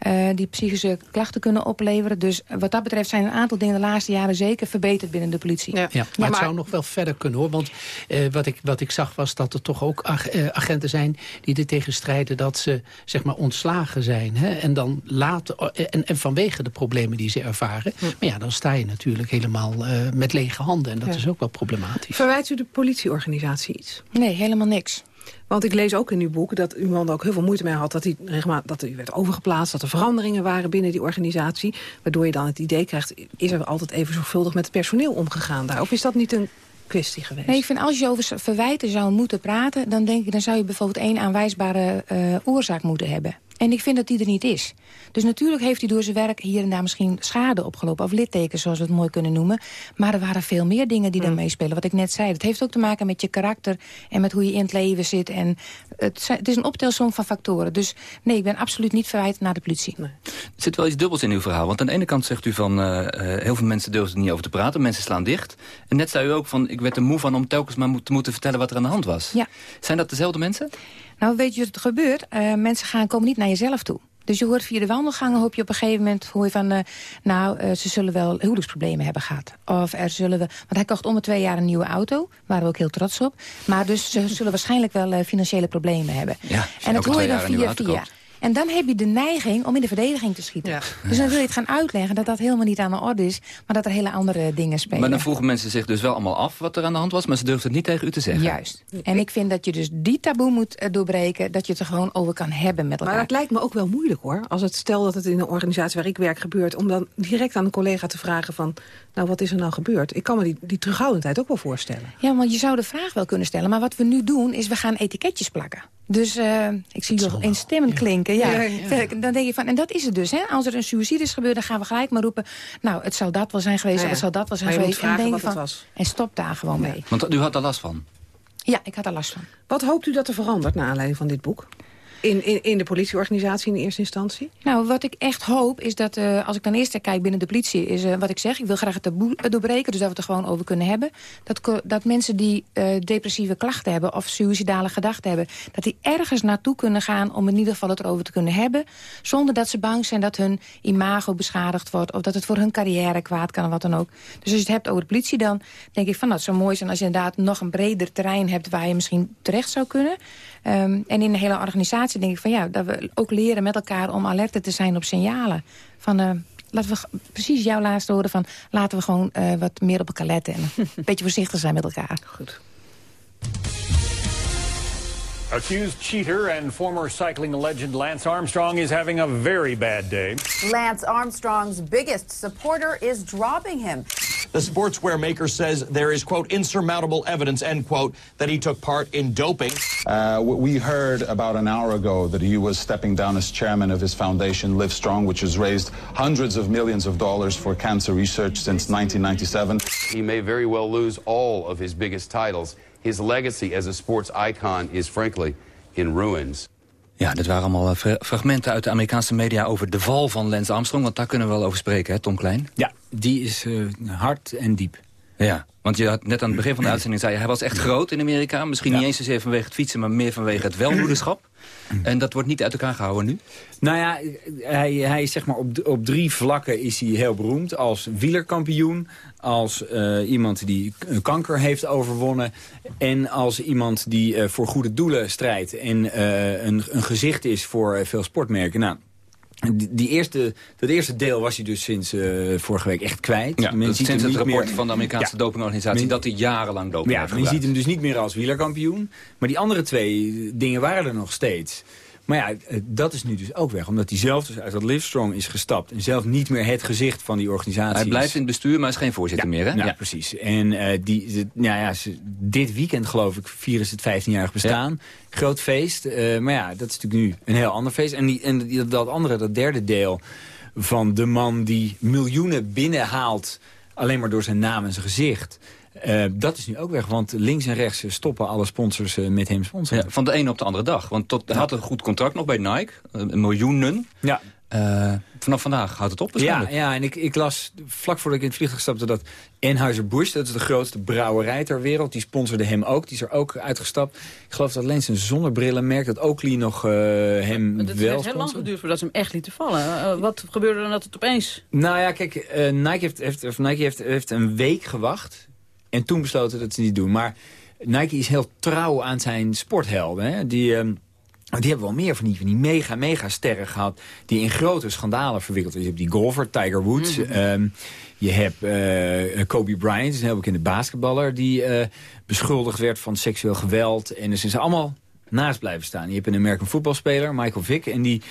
Uh, die psychische klachten kunnen opleveren. Dus wat dat betreft zijn een aantal dingen de laatste jaren zeker verbeterd binnen de politie. Ja, ja maar, maar het zou nog wel verder kunnen hoor. Want uh, wat, ik, wat ik zag was dat er toch ook ag uh, agenten zijn... die er tegen strijden dat ze zeg maar ontslagen zijn. Hè? En dan later... En, en vanwege de problemen die ze ervaren. Maar ja, dan sta je natuurlijk helemaal uh, met lege handen. En dat Ja. is ook wel problematisch. Verwijt u de politieorganisatie iets? Nee, helemaal niks. Want ik lees ook in uw boek dat uw man er ook heel veel moeite mee had... dat hij, regelmatig, dat hij werd overgeplaatst, dat er veranderingen waren binnen die organisatie. Waardoor je dan het idee krijgt, is er altijd even zorgvuldig met het personeel omgegaan daar? Of is dat niet een kwestie geweest? Nee, ik vind als je over verwijten zou moeten praten... dan denk ik, dan zou je bijvoorbeeld één aanwijsbare eh, oorzaak moeten hebben. En ik vind dat die er niet is. Dus natuurlijk heeft hij door zijn werk hier en daar misschien schade opgelopen... of littekens, zoals we het mooi kunnen noemen. Maar er waren veel meer dingen die daar meespelen. Wat ik net zei, dat heeft ook te maken met je karakter... en met hoe je in het leven zit. En het, het is een optelsom van factoren. Dus nee, ik ben absoluut niet verwijtend naar de politie. Er zit wel iets dubbels in uw verhaal. Want aan de ene kant zegt u van... eh, eh, heel veel mensen durven er niet over te praten. Mensen slaan dicht. En net zei u ook van... ik werd er moe van om telkens maar te moeten vertellen wat er aan de hand was. Ja. Zijn dat dezelfde mensen? Nou, weet je wat er gebeurt? Eh, mensen gaan, komen niet naar jezelf toe. Dus je hoort via de wandelgangen, hoop je op een gegeven moment... hoor je van, eh, nou, eh, ze zullen wel huwelijksproblemen hebben gehad. Of er zullen we... Want hij kocht om de twee jaar een nieuwe auto. Waren we ook heel trots op. Maar dus ze zullen waarschijnlijk wel financiële problemen hebben. Ja, en dat hoor je dan via via. koopt. En dan heb je de neiging om in de verdediging te schieten. Dus dan wil je het gaan uitleggen dat dat helemaal niet aan de orde is... maar dat er hele andere dingen spelen. Maar dan vroegen mensen zich dus wel allemaal af wat er aan de hand was... maar ze durfden het niet tegen u te zeggen. Juist. En ik vind dat je dus die taboe moet eh, doorbreken... dat je het er gewoon over kan hebben met elkaar. Maar dat lijkt me ook wel moeilijk hoor. Als het stel dat het in een organisatie waar ik werk gebeurt... om dan direct aan een collega te vragen van... nou, wat is er nou gebeurd? Ik kan me die, die terughoudendheid ook wel voorstellen. Ja, want je zou de vraag wel kunnen stellen. Maar wat we nu doen, is we gaan etiketjes plakken. Dus eh, ik zie je in stemmen klinken. Ja. Ja, ja. Dan denk je van, en dat is het dus. Hè? Als er een suïcide is gebeurd, dan gaan we gelijk maar roepen... nou, het zou dat wel zijn geweest, of ja. het zou dat wel zijn geweest. vragen denk van, was. En stop daar gewoon mee. Want u had er last van. Ja, ik had er last van. Wat hoopt u dat er verandert naar aanleiding van dit boek? In, in, in de politieorganisatie in eerste instantie? Nou, wat ik echt hoop is dat, eh, als ik dan eerst kijk binnen de politie... is eh, wat ik zeg, ik wil graag het taboe eh, doorbreken... dus dat we het er gewoon over kunnen hebben. Dat, dat mensen die depressieve klachten hebben... of suïcidale gedachten hebben... dat die ergens naartoe kunnen gaan om in ieder geval het erover te kunnen hebben... zonder dat ze bang zijn dat hun imago beschadigd wordt... of dat het voor hun carrière kwaad kan of wat dan ook. Dus als je het hebt over de politie, dan denk ik van... nou, het zou mooi zijn als je inderdaad nog een breder terrein hebt... waar je misschien terecht zou kunnen... Ehm, en in de hele organisatie denk ik van ja, dat we ook leren met elkaar om alerter te zijn op signalen. Van eh, laten we precies jouw laatste horen van laten we gewoon eh, wat meer op elkaar letten en een beetje voorzichtig zijn met elkaar. Goed. Accused cheater and former cycling legend Lance Armstrong is having a very bad day. Lance Armstrong's biggest supporter is dropping him. The sportswear maker says there is, quote, insurmountable evidence, end quote, that he took part in doping. Uh, we heard about an hour ago that he was stepping down as chairman of his foundation, Live Strong, which has raised hundreds of millions of dollars for cancer research since 1997. He may very well lose all of his biggest titles. His legacy as a sports icon is frankly in ruins. Ja, dit waren allemaal eh, fra- fragmenten uit de Amerikaanse media... over de val van Lance Armstrong. Want daar kunnen we wel over spreken, hè, Tom Klein? Ja, die is eh, hard en diep. Ja, want je had net aan het begin van de uitzending zei je... hij was echt groot in Amerika. Misschien niet eens zozeer vanwege het fietsen... maar meer vanwege het welmoederschap. En dat wordt niet uit elkaar gehouden nu? Nou ja, hij, hij is zeg maar op, op drie vlakken is hij heel beroemd. Als wielerkampioen, als eh, iemand die kanker heeft overwonnen... en als iemand die eh, voor goede doelen strijdt... en eh, een, een gezicht is voor veel sportmerken. Nou, die, die eerste, dat eerste deel was hij dus sinds eh, vorige week echt kwijt. Ja, Men ziet sinds het rapport meer- van de Amerikaanse Ja. dopingorganisatie... Men- dat hij jarenlang doping Ja, heeft ziet hem dus niet meer als wielerkampioen. Maar die andere twee dingen waren er nog steeds. Maar ja, eh, dat is nu dus ook weg. Omdat hij zelf dus uit dat Livestrong is gestapt. En zelf niet meer het gezicht van die organisatie Hij is. blijft in het bestuur, maar is geen voorzitter meer, hè? Ja, precies. En eh, die, de- nou ja, ze- dit weekend geloof ik vieren ze het 15-jarig bestaan. Groot feest. Eh, maar ja, dat is natuurlijk nu een heel ander feest. En, die, en die- dat andere, dat derde deel van de man die miljoenen binnenhaalt... alleen maar door zijn naam en zijn gezicht... eh, dat is nu ook weg, want links en rechts stoppen alle sponsors eh, met hem sponsoren. Ja, van de ene op de andere dag. Want tot, hij had een goed contract nog bij Nike. eh, miljoenen. Ja. Eh, vanaf vandaag houdt het op Ja, ja, en ik, ik las vlak voordat ik in het vliegtuig stapte... dat Anheuser-Busch, dat is de grootste brouwerij ter wereld... die sponsorde hem ook, die is er ook uitgestapt. Ik geloof dat alleen zijn zonnebrillenmerk, dat Oakley nog eh, hem Maar Het wel heeft heel lang geduurd voordat ze hem echt lieten vallen. Wat gebeurde er dat het opeens... Nou ja, kijk, eh, Nike, heeft, heeft, of Nike heeft, heeft een week gewacht... en toen besloten dat ze niet doen. Maar Nike is heel trouw aan zijn sporthelden. Hè? Die... Want die hebben wel meer van die, van die mega, mega sterren gehad... die in grote schandalen verwikkeld zijn. Je hebt die golfer, Tiger Woods. Mhm. Ehm, je hebt eh, Kobe Bryant, een heel bekende basketballer... die eh, beschuldigd werd van seksueel geweld. En dus zijn ze allemaal naast blijven staan. Je hebt een American voetbalspeler, Michael Vick... en die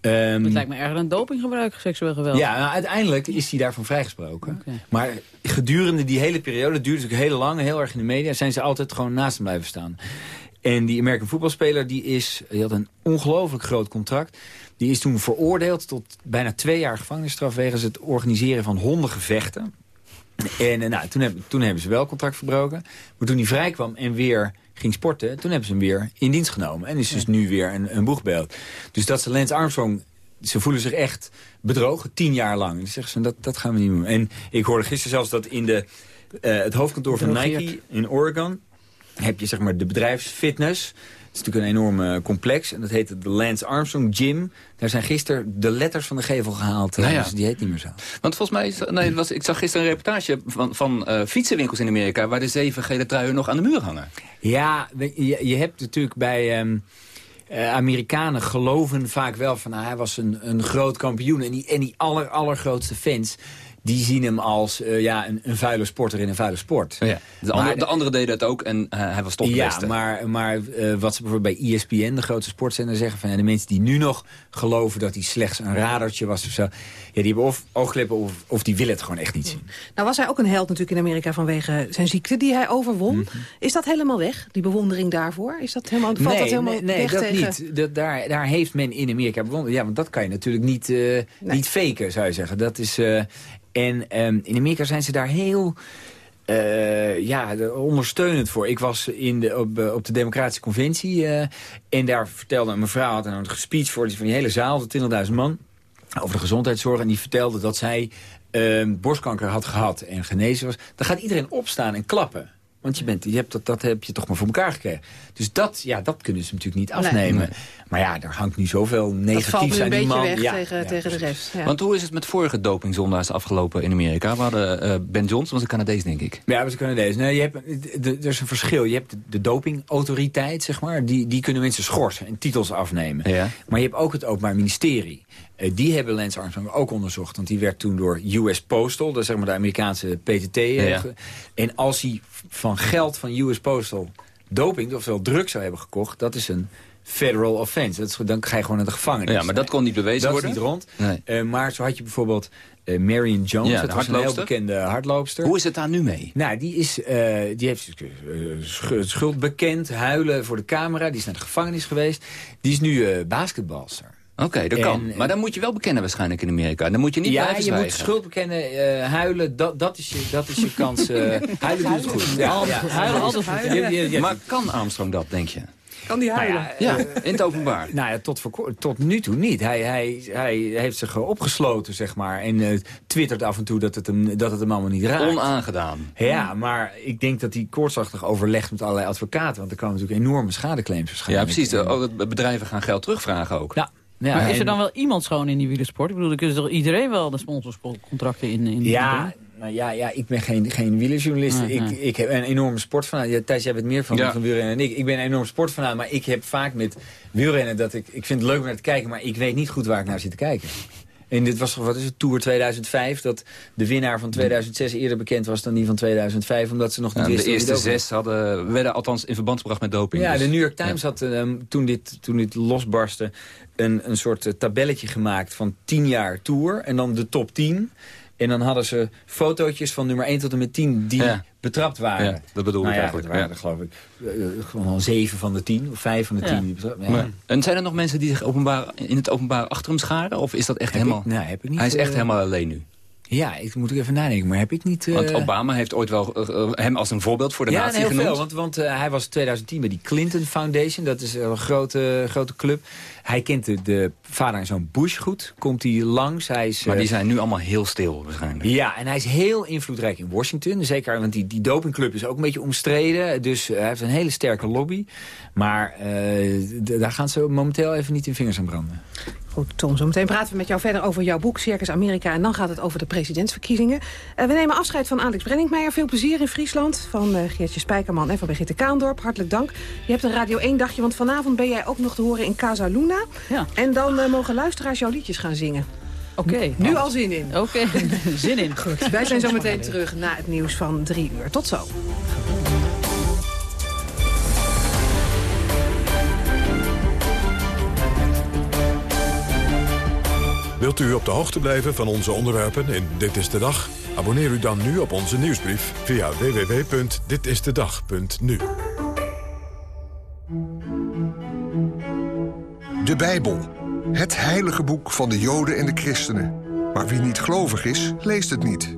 Het lijkt me erger dan dopinggebruik, seksueel geweld. ja, nou, uiteindelijk is hij daarvan vrijgesproken. Maar gedurende die hele periode, het duurt natuurlijk heel lang, heel erg in de media... zijn ze altijd gewoon naast hem blijven staan. En die American voetbalspeler, die, is, die had een ongelooflijk groot contract. Die is toen veroordeeld tot bijna twee jaar gevangenisstraf... wegens het organiseren van hondengevechten. En eh, nou, toen, heb, toen hebben ze wel contract verbroken. Maar toen hij vrijkwam en weer ging sporten... toen hebben ze hem weer in dienst genomen. En is dus nu weer een, een boegbeeld. Dus dat ze Lance Armstrong... Ze voelen zich echt bedrogen, tien jaar lang. Dan zeggen ze, dat, dat gaan we niet doen. En ik hoorde gisteren zelfs dat in de, eh, het hoofdkantoor van. Nike in Oregon... heb je zeg maar de bedrijfsfitness... Het is natuurlijk een enorm eh, complex. En dat heet de Lance Armstrong Gym. Daar zijn gisteren de letters van de gevel gehaald. eh, Nou ja. Dus die heet niet meer zo. Want volgens mij, is, nee, was, ik zag gisteren een reportage van, van eh, fietsenwinkels in Amerika... waar de zeven gele truien nog aan de muur hangen. Ja, je, je hebt natuurlijk bij... ehm, eh, Amerikanen geloven vaak wel van... Nou, hij was een, een groot kampioen. En die, en die aller, allergrootste fans... die zien hem als eh, ja, een, een vuile sporter in een vuile sport. Ja, de, andere, de anderen deden het ook en eh, hij was toch de Ja, beste. maar, maar eh, wat ze bijvoorbeeld bij ESPN, de grootste sportzender, zeggen... van ja, de mensen die nu nog geloven dat hij slechts een radertje was of zo... Ja, die hebben of oogklippen of, of die willen het gewoon echt niet zien. Nou was hij ook een held natuurlijk in Amerika vanwege zijn ziekte die hij overwon. Mhm. Is dat helemaal weg, die bewondering daarvoor? Is dat helemaal, valt dat helemaal nee, nee, weg dat tegen... niet. Dat, daar, daar heeft men in Amerika bewonderd. Ja, want dat kan je natuurlijk niet, eh, niet faken, zou je zeggen. Dat is, eh, en ehm, in Amerika zijn ze daar heel... eh, ja, de- ondersteunend voor. Ik was in de, op, eh, de Democratische Conventie eh, en daar vertelde een mevrouw, had een speech voor die van die hele zaal, de 20.000 man, over de gezondheidszorg. En die vertelde dat zij ehm, borstkanker had gehad en genezen was. Dan gaat iedereen opstaan en klappen. Want je, bent, je hebt dat, dat heb je toch maar voor elkaar gekregen. Dus dat, ja, dat kunnen ze natuurlijk niet afnemen. Nee. Maar ja, er hangt nu zoveel Dat valt negatiefs nu een aan die beetje man. weg Ja, tegen, ja, tegen de rest. Ja. Want hoe is het met vorige dopingzondaars afgelopen in Amerika? We hadden eh, Ben Johnson, was een Canadees, denk ik. Ja, we kunnen deze. Nee, je hebt, de- de- er is een verschil. Je hebt de, de dopingautoriteit, zeg maar. Die, die kunnen mensen schorsen en titels afnemen. Ja. Maar je hebt ook het Openbaar Ministerie. Eh, die hebben Lance Armstrong ook onderzocht. Want die werd toen door US Postal, dat is zeg maar de Amerikaanse PTT. eh, Ja. En als hij van geld van US Postal doping, oftewel drugs zou hebben gekocht... dat is een federal offense. Dat is, dan ga je gewoon naar de gevangenis. Ja, maar dat kon niet bewezen dat worden. is niet rond. Nee. Eh, maar zo had je bijvoorbeeld Marion Jones. Ja, dat was een heel bekende hardloopster. Hoe is het daar nu mee? Nou, die, is, eh, die heeft sch- schuld bekend, huilen voor de camera. Die is naar de gevangenis geweest. Die is nu basketbalster. Oké, dat En, kan. eh, Maar dan moet je wel bekennen waarschijnlijk in Amerika. Dan moet je niet ja, blijven je zwijgen. moet schuld bekennen, eh, huilen, dat, dat, is je, dat is je kans. eh, huilen doet het goed. Ja. Huilen, altijd goed. Ja, ja, ja. Maar kan Armstrong dat, denk je? Kan die huilen? Nou Ja, in het openbaar. Nou ja, tot, voor tot nu toe niet. Hij, hij, hij heeft zich opgesloten, zeg maar. En eh, twittert af en toe dat het, hem, dat het hem allemaal niet raakt. Onaangedaan. Ja, maar ik denk dat hij koortsachtig overlegt met allerlei advocaten. Want er komen natuurlijk enorme schadeclaims Ja, waarschijnlijk. precies. De, oh, de bedrijven gaan geld terugvragen ook. Ja. Ja, maar is er dan wel iemand schoon in die wielersport? Ik bedoel, dan kunnen toch iedereen wel de sponsorcontracten in, in Ja, nou ja, ja, ik ben geen, geen wielerjournalist. Nee, ik, nee. ik heb een enorme sportfanaat. Ja, Thijs, jij bent meer van, Ja. van wielrennen dan ik. Ik ben een enorme sportfanaat, maar ik heb vaak met wielrennen dat ik... Ik vind het leuk om naar te kijken, maar ik weet niet goed waar ik naar zit te kijken. En dit was toch, wat is het, Tour 2005, dat de winnaar van 2006 eerder bekend was dan die van 2005, omdat ze nog niet Ja, de wisten het eerste zes hadden, werden althans in verband gebracht met doping. Ja, dus- de New York Times had ehm, toen, dit, toen dit losbarstte een, een soort eh, tabelletje gemaakt van 10 jaar tour. En dan de top 10. En dan hadden ze fotootjes van nummer 1 tot en met 10 die Ja. betrapt waren. Ja, dat bedoelde nou ik ja, eigenlijk, dat waren ja. er geloof ik eh, gewoon al 7 van de 10 of 5 van de 10 Ja. die betrapt. Maar- En zijn er nog mensen die zich openbaar, in het openbaar achter hem scharen? Of is dat echt Heb helemaal... ik- nee, heb ik niet, Hij is echt eh, helemaal alleen nu. Ja, ik moet ook even nadenken, maar heb ik niet... eh, Want Obama heeft ooit wel eh, eh, hem als een voorbeeld voor de ja, natie heel genoemd. veel. Want, want eh, hij was in 2010 bij die Clinton Foundation. Dat is een grote, grote club. Hij kent de, de vader en zoon Bush goed. Komt hij langs. Hij is, Maar eh, die zijn nu allemaal heel stil waarschijnlijk. Ja, en hij is heel invloedrijk in Washington. Zeker, want die, die dopingclub is ook een beetje omstreden. Dus eh, hij heeft een hele sterke lobby. Maar eh, daar gaan ze momenteel even niet in vingers aan branden. Goed, Tom, zo meteen praten we met jou verder over jouw boek Circus Amerika. En dan gaat het over de presidentsverkiezingen. Uh, we nemen afscheid van Alex Brenningmeijer. Veel plezier in Friesland. Van uh, Geertje Spijkerman en van Brigitte Kaandorp. Hartelijk dank. Je hebt een Radio 1 dagje, want vanavond ben jij ook nog te horen in Casa Luna. Ja. En dan uh, mogen luisteraars jouw liedjes gaan zingen. Oké. Okay. Nu al zin in. Oké, okay. zin in. Goed, wij zijn zo meteen terug na het nieuws van drie uur. Tot zo. Wilt u op de hoogte blijven van onze onderwerpen in Dit is de Dag? Abonneer u dan nu op onze nieuwsbrief via www.ditistedag.nu. De Bijbel. Het heilige boek van de Joden en de Christenen. Maar wie niet gelovig is, leest het niet.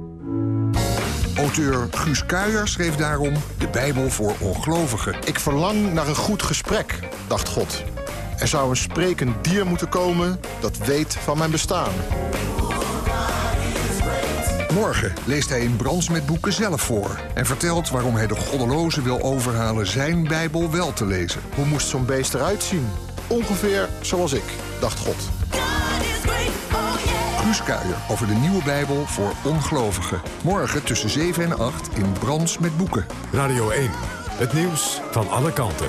Auteur Guus Kuijer schreef daarom de Bijbel voor ongelovigen. Ik verlang naar een goed gesprek, dacht God. Er zou een sprekend dier moeten komen dat weet van mijn bestaan. Morgen leest hij in Brands met boeken zelf voor... en vertelt waarom hij de goddelozen wil overhalen zijn Bijbel wel te lezen. Hoe moest zo'n beest eruit zien? Ongeveer zoals ik, dacht God. Guus Kuijer over de nieuwe Bijbel voor ongelovigen. Morgen tussen 7 en 8 in Brands met boeken. Radio 1, het nieuws van alle kanten.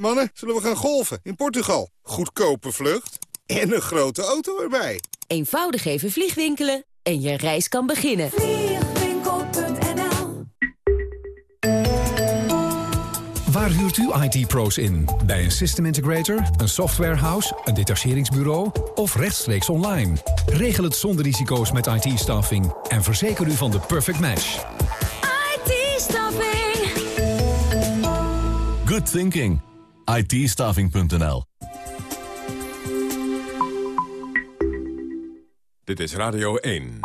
Mannen, zullen we gaan golfen in Portugal? Goedkope vlucht en een grote auto erbij. Eenvoudig even vliegwinkelen en je reis kan beginnen. Vliegwinkel.nl Waar huurt u IT-pro's in? Bij een system integrator, een softwarehouse, een detacheringsbureau of rechtstreeks online? Regel het zonder risico's met IT-staffing en verzeker u van de perfect match. IT-staffing Good thinking itstaving.nl Dit is Radio 1.